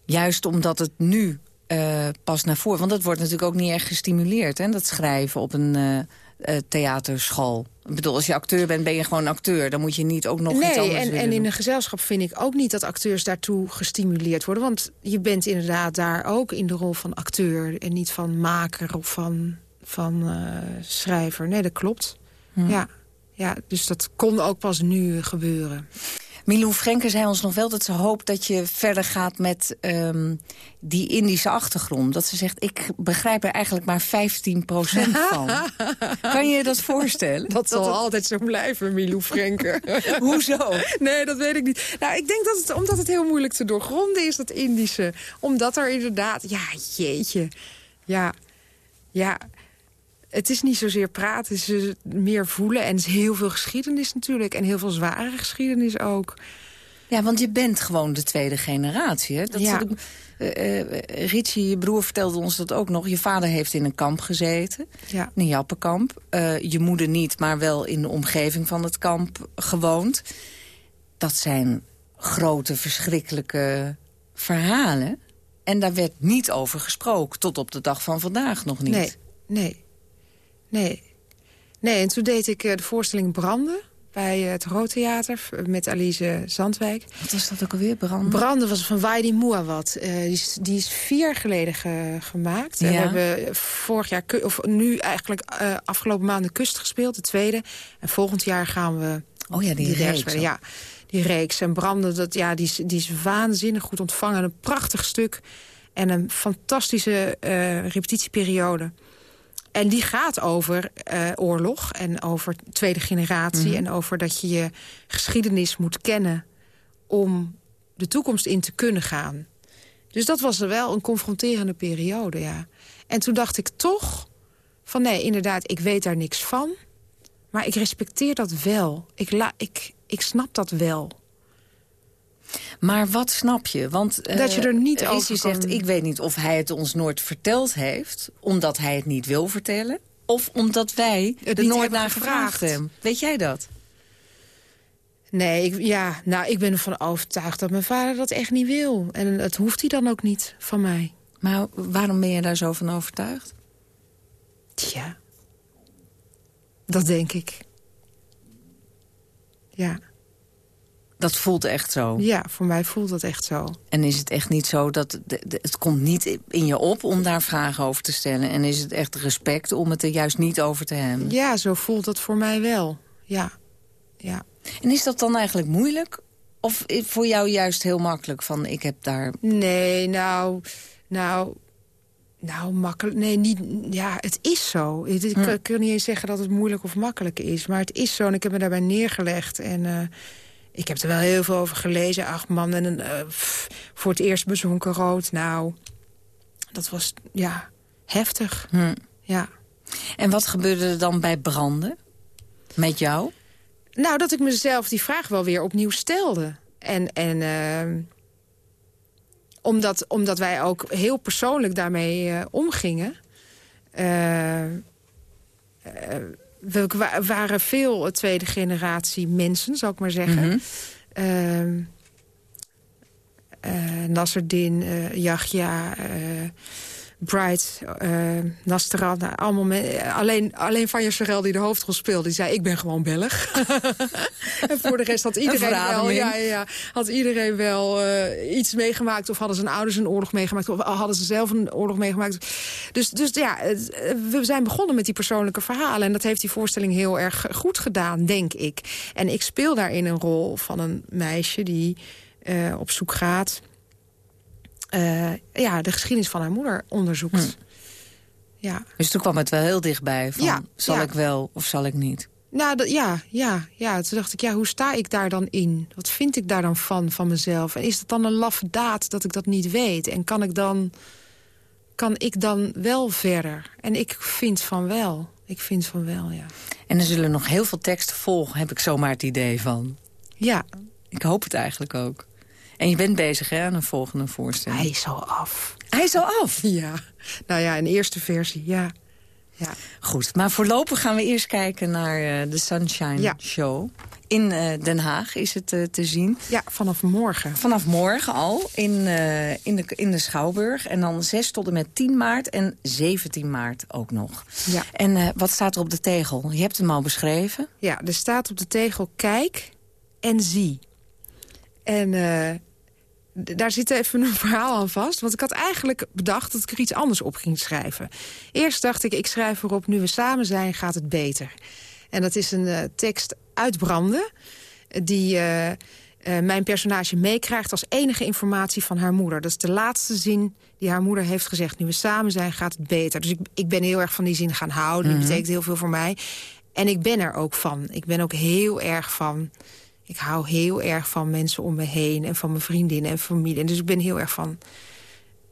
Juist omdat het nu uh, pas naar voren... want dat wordt natuurlijk ook niet echt gestimuleerd, hè, dat schrijven op een uh, theaterschool. Ik bedoel, als je acteur bent, ben je gewoon acteur. Dan moet je niet ook nog nee, iets anders en, en in een gezelschap vind ik ook niet dat acteurs daartoe gestimuleerd worden. Want je bent inderdaad daar ook in de rol van acteur... en niet van maker of van, van schrijver. Nee, dat klopt. Hm. Ja. Ja, dus dat kon ook pas nu gebeuren. Milou Frenke zei ons nog wel dat ze hoopt dat je verder gaat met um, die Indische achtergrond. Dat ze zegt, ik begrijp er eigenlijk maar 15% van. kan je je dat voorstellen? Dat, zal het... altijd zo blijven, Milou Frenke. Hoezo? Nee, dat weet ik niet. Nou, ik denk dat het, omdat het heel moeilijk te doorgronden is, dat Indische. Omdat er inderdaad, ja, jeetje. Ja, ja, het is niet zozeer praten, het is meer voelen. En het is heel veel geschiedenis natuurlijk. En heel veel zware geschiedenis ook. Ja, want je bent gewoon de tweede generatie. Hè? Dat ja. ook, uh, uh, Richie, je broer, vertelde ons dat ook nog. Je vader heeft in een kamp gezeten. Ja. Een Jappenkamp. Uh, je moeder niet, maar wel in de omgeving van het kamp gewoond. Dat zijn grote, verschrikkelijke verhalen. En daar werd niet over gesproken. Tot op de dag van vandaag nog niet. Nee, nee. Nee. Nee, en toen deed ik uh, de voorstelling Branden bij uh, het Roodtheater met Alice Zandwijk. Wat was dat ook alweer, Branden? Branden was van Waidi Mouawad. Uh, die, is, die is vier jaar geleden ge, gemaakt. Ja. En we hebben vorig jaar, of nu eigenlijk afgelopen maand de kust gespeeld, de tweede. En volgend jaar gaan we... Oh ja, die, die reeks. Ja, die reeks. En Branden, dat, ja, die, is, die is waanzinnig goed ontvangen. Een prachtig stuk. En een fantastische repetitieperiode. En die gaat over uh, oorlog en over tweede generatie... Mhm. en over dat je je geschiedenis moet kennen... om de toekomst in te kunnen gaan. Dus dat was er wel een confronterende periode, ja. En toen dacht ik toch van nee, inderdaad, ik weet daar niks van... maar ik respecteer dat wel. Ik, la ik, ik snap dat wel. Maar wat snap je? Want uh, dat je er niet over zegt, kan... ik weet niet of hij het ons nooit verteld heeft... omdat hij het niet wil vertellen... of omdat wij Het er nooit naar gevraagd hebben. Weet jij dat? Nee, ik, ja, nou, ik ben ervan overtuigd dat mijn vader dat echt niet wil. En dat hoeft hij dan ook niet van mij. Maar waarom ben je daar zo van overtuigd? Tja, dat denk ik. Ja. Dat voelt echt zo. Ja, voor mij voelt dat echt zo. En is het echt niet zo dat... De, de, het komt niet in je op om daar vragen over te stellen? En is het echt respect om het er juist niet over te hebben? Ja, zo voelt dat voor mij wel. Ja. ja. En is dat dan eigenlijk moeilijk? Of voor jou juist heel makkelijk van ik heb daar... Nee, nou... Nou... Nou, makkelijk. Nee, niet. Ja, het is zo. Ik, ik Hm. kan niet eens zeggen dat het moeilijk of makkelijk is. Maar het is zo en ik heb me daarbij neergelegd. En uh, ik heb er wel heel veel over gelezen. Ach man, en een, uh, pff, voor het eerst bezonken rood. Nou, dat was, ja, heftig. Hm. Ja. En wat gebeurde er dan bij branden? Met jou? Nou, dat ik mezelf die vraag wel weer opnieuw stelde. En, en uh, omdat, omdat wij ook heel persoonlijk daarmee uh, omgingen. Uh, we waren veel tweede generatie mensen, zou ik maar zeggen. Mm -hmm. Nasserdin, Yahya, Bright, uh, Nasterat, nou, allemaal alleen, alleen Vanja Sorel die de hoofdrol speelde, die zei ik ben gewoon Belg. en voor de rest had iedereen wel, ja, ja, had iedereen wel uh, iets meegemaakt of hadden zijn ouders een oorlog meegemaakt of hadden ze zelf een oorlog meegemaakt. Dus, dus ja, we zijn begonnen met die persoonlijke verhalen en dat heeft die voorstelling heel erg goed gedaan, denk ik. En ik speel daarin een rol van een meisje die uh, op zoek gaat uh, ja, de geschiedenis van haar moeder onderzoekt. Hm. Ja. Dus toen kwam het wel heel dichtbij van, ja, zal ik wel of zal ik niet? Nou, dat, ja, ja, ja. Toen dacht ik, ja, hoe sta ik daar dan in? Wat vind ik daar dan van, van mezelf? En is het dan een laffe daad dat ik dat niet weet? En kan ik dan, kan ik dan wel verder? En ik vind van wel. Ik vind van wel, ja. En er zullen nog heel veel teksten volgen, heb ik zomaar het idee van. Ja. Ik hoop het eigenlijk ook. En je bent bezig hè, aan een volgende voorstelling. Hij is al af. Hij is al af? Ja. Nou ja, een eerste versie, ja. ja. Goed, maar voorlopig gaan we eerst kijken naar uh, de Sunshine Show. In uh, Den Haag is het uh, te zien. Ja, vanaf morgen. Vanaf morgen al, in, in, de, in de Schouwburg. En dan 6 tot en met 10 maart en 17 maart ook nog. Ja. En wat staat er op de tegel? Je hebt hem al beschreven. Ja, er staat op de tegel kijk en zie. En uh, daar zit even een verhaal aan vast. Want ik had eigenlijk bedacht dat ik er iets anders op ging schrijven. Eerst dacht ik, ik schrijf erop, nu we samen zijn, gaat het beter. En dat is een uh, tekst uit Branden... die uh, mijn personage meekrijgt als enige informatie van haar moeder. Dat is de laatste zin die haar moeder heeft gezegd. Nu we samen zijn, gaat het beter. Dus ik, ik ben heel erg van die zin gaan houden. Die mhm. betekent heel veel voor mij. En ik ben er ook van. Ik ben ook heel erg van ik hou heel erg van mensen om me heen... en van mijn vriendinnen en familie. En dus ik ben heel erg van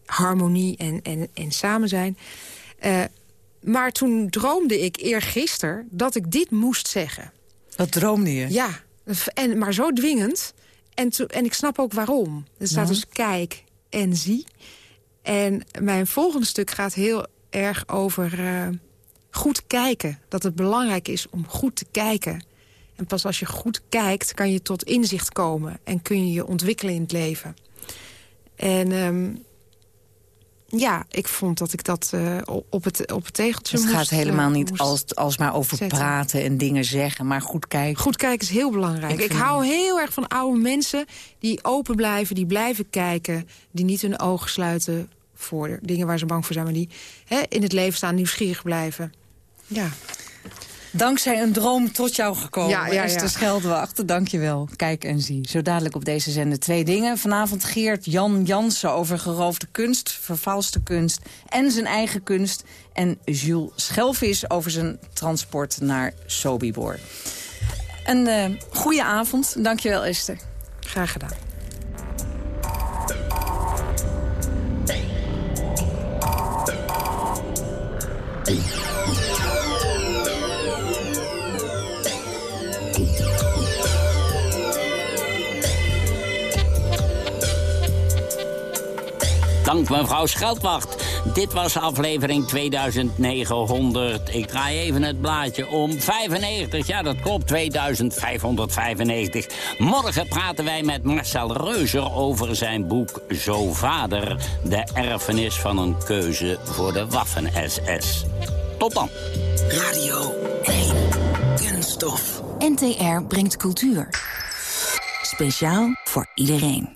harmonie en, en, en samen zijn. Uh, maar toen droomde ik eergisteren dat ik dit moest zeggen. Wat droomde je? Ja, en, maar zo dwingend. En, to, en ik snap ook waarom. Er staat dus kijk en zie. En mijn volgende stuk gaat heel erg over uh, goed kijken. Dat het belangrijk is om goed te kijken en pas als je goed kijkt, kan je tot inzicht komen... en kun je je ontwikkelen in het leven. En um, ja, ik vond dat ik dat uh, op, het, op het tegeltje Het gaat helemaal uh, niet als, als maar over praten en dingen zeggen, maar goed kijken. Goed kijken is heel belangrijk. Ik, ik hou heel erg van oude mensen die open blijven, die blijven kijken... die niet hun ogen sluiten voor dingen waar ze bang voor zijn... maar die hè, in het leven staan, nieuwsgierig blijven. Ja. Dankzij een droom tot jou gekomen. Ja, ja, ja. Esther Scheldwacht, dank je wel. Kijk en zie. Zo dadelijk op deze zender twee dingen. Vanavond Geert Jan Jansen over geroofde kunst, vervalste kunst en zijn eigen kunst. En Jules Schelvis over zijn transport naar Sobibor. Een uh, goede avond. Dank je wel, Esther. Graag gedaan. Dank mevrouw Scheldwacht. Dit was aflevering 2900. Ik draai even het blaadje om. 95, ja dat klopt, 2595. Morgen praten wij met Marcel Reuzer over zijn boek Zo Vader. De erfenis van een keuze voor de Waffen-SS. Tot dan. Radio 1. Kunststof. NTR brengt cultuur. Speciaal voor iedereen.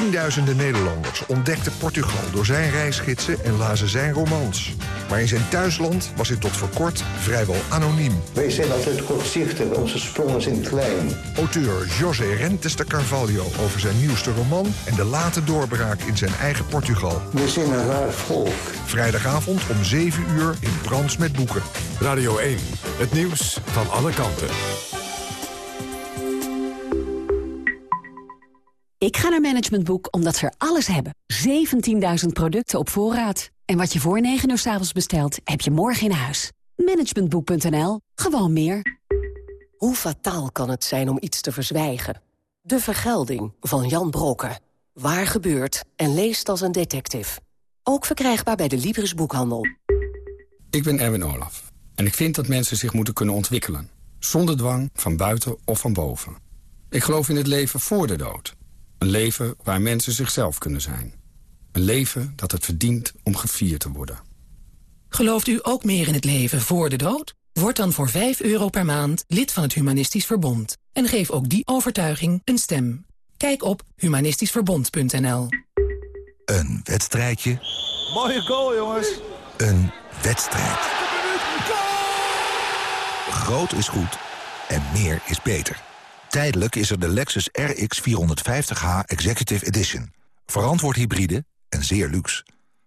Tienduizenden Nederlanders ontdekten Portugal door zijn reisgidsen en lazen zijn romans. Maar in zijn thuisland was hij tot voor kort vrijwel anoniem. Wij zijn altijd kortzichtig, onze sprongen zijn klein. Auteur José Rentes de Carvalho over zijn nieuwste roman... en de late doorbraak in zijn eigen Portugal. We zijn een raar volk. Vrijdagavond om 7 uur in Brands met Boeken. Radio 1, het nieuws van alle kanten. Ik ga naar Management Boek omdat ze er alles hebben. 17.000 producten op voorraad. En wat je voor 9 uur s avonds bestelt, heb je morgen in huis. Managementboek.nl. Gewoon meer. Hoe fataal kan het zijn om iets te verzwijgen? De Vergelding van Jan Brokken. Waar gebeurt en leest als een detective. Ook verkrijgbaar bij de Libris Boekhandel. Ik ben Erwin Olaf. En ik vind dat mensen zich moeten kunnen ontwikkelen. Zonder dwang, van buiten of van boven. Ik geloof in het leven voor de dood. Een leven waar mensen zichzelf kunnen zijn. Een leven dat het verdient om gevierd te worden. Gelooft u ook meer in het leven voor de dood? Word dan voor 5 euro per maand lid van het Humanistisch Verbond. En geef ook die overtuiging een stem. Kijk op humanistischverbond.nl Een wedstrijdje. Mooie goal, jongens. Een wedstrijd. Groot is goed en meer is beter. Tijdelijk is er de Lexus RX 450h Executive Edition. Verantwoord hybride en zeer luxe.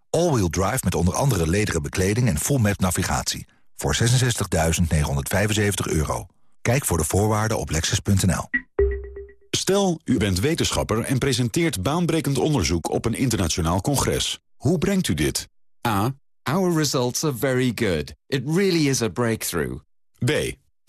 All-wheel drive met onder andere lederen bekleding en full map navigatie. Voor 66.975 euro. Kijk voor de voorwaarden op lexus.nl. Stel, u bent wetenschapper en presenteert baanbrekend onderzoek op een internationaal congres. Hoe brengt u dit? A. Our results are very good. It really is a breakthrough. B.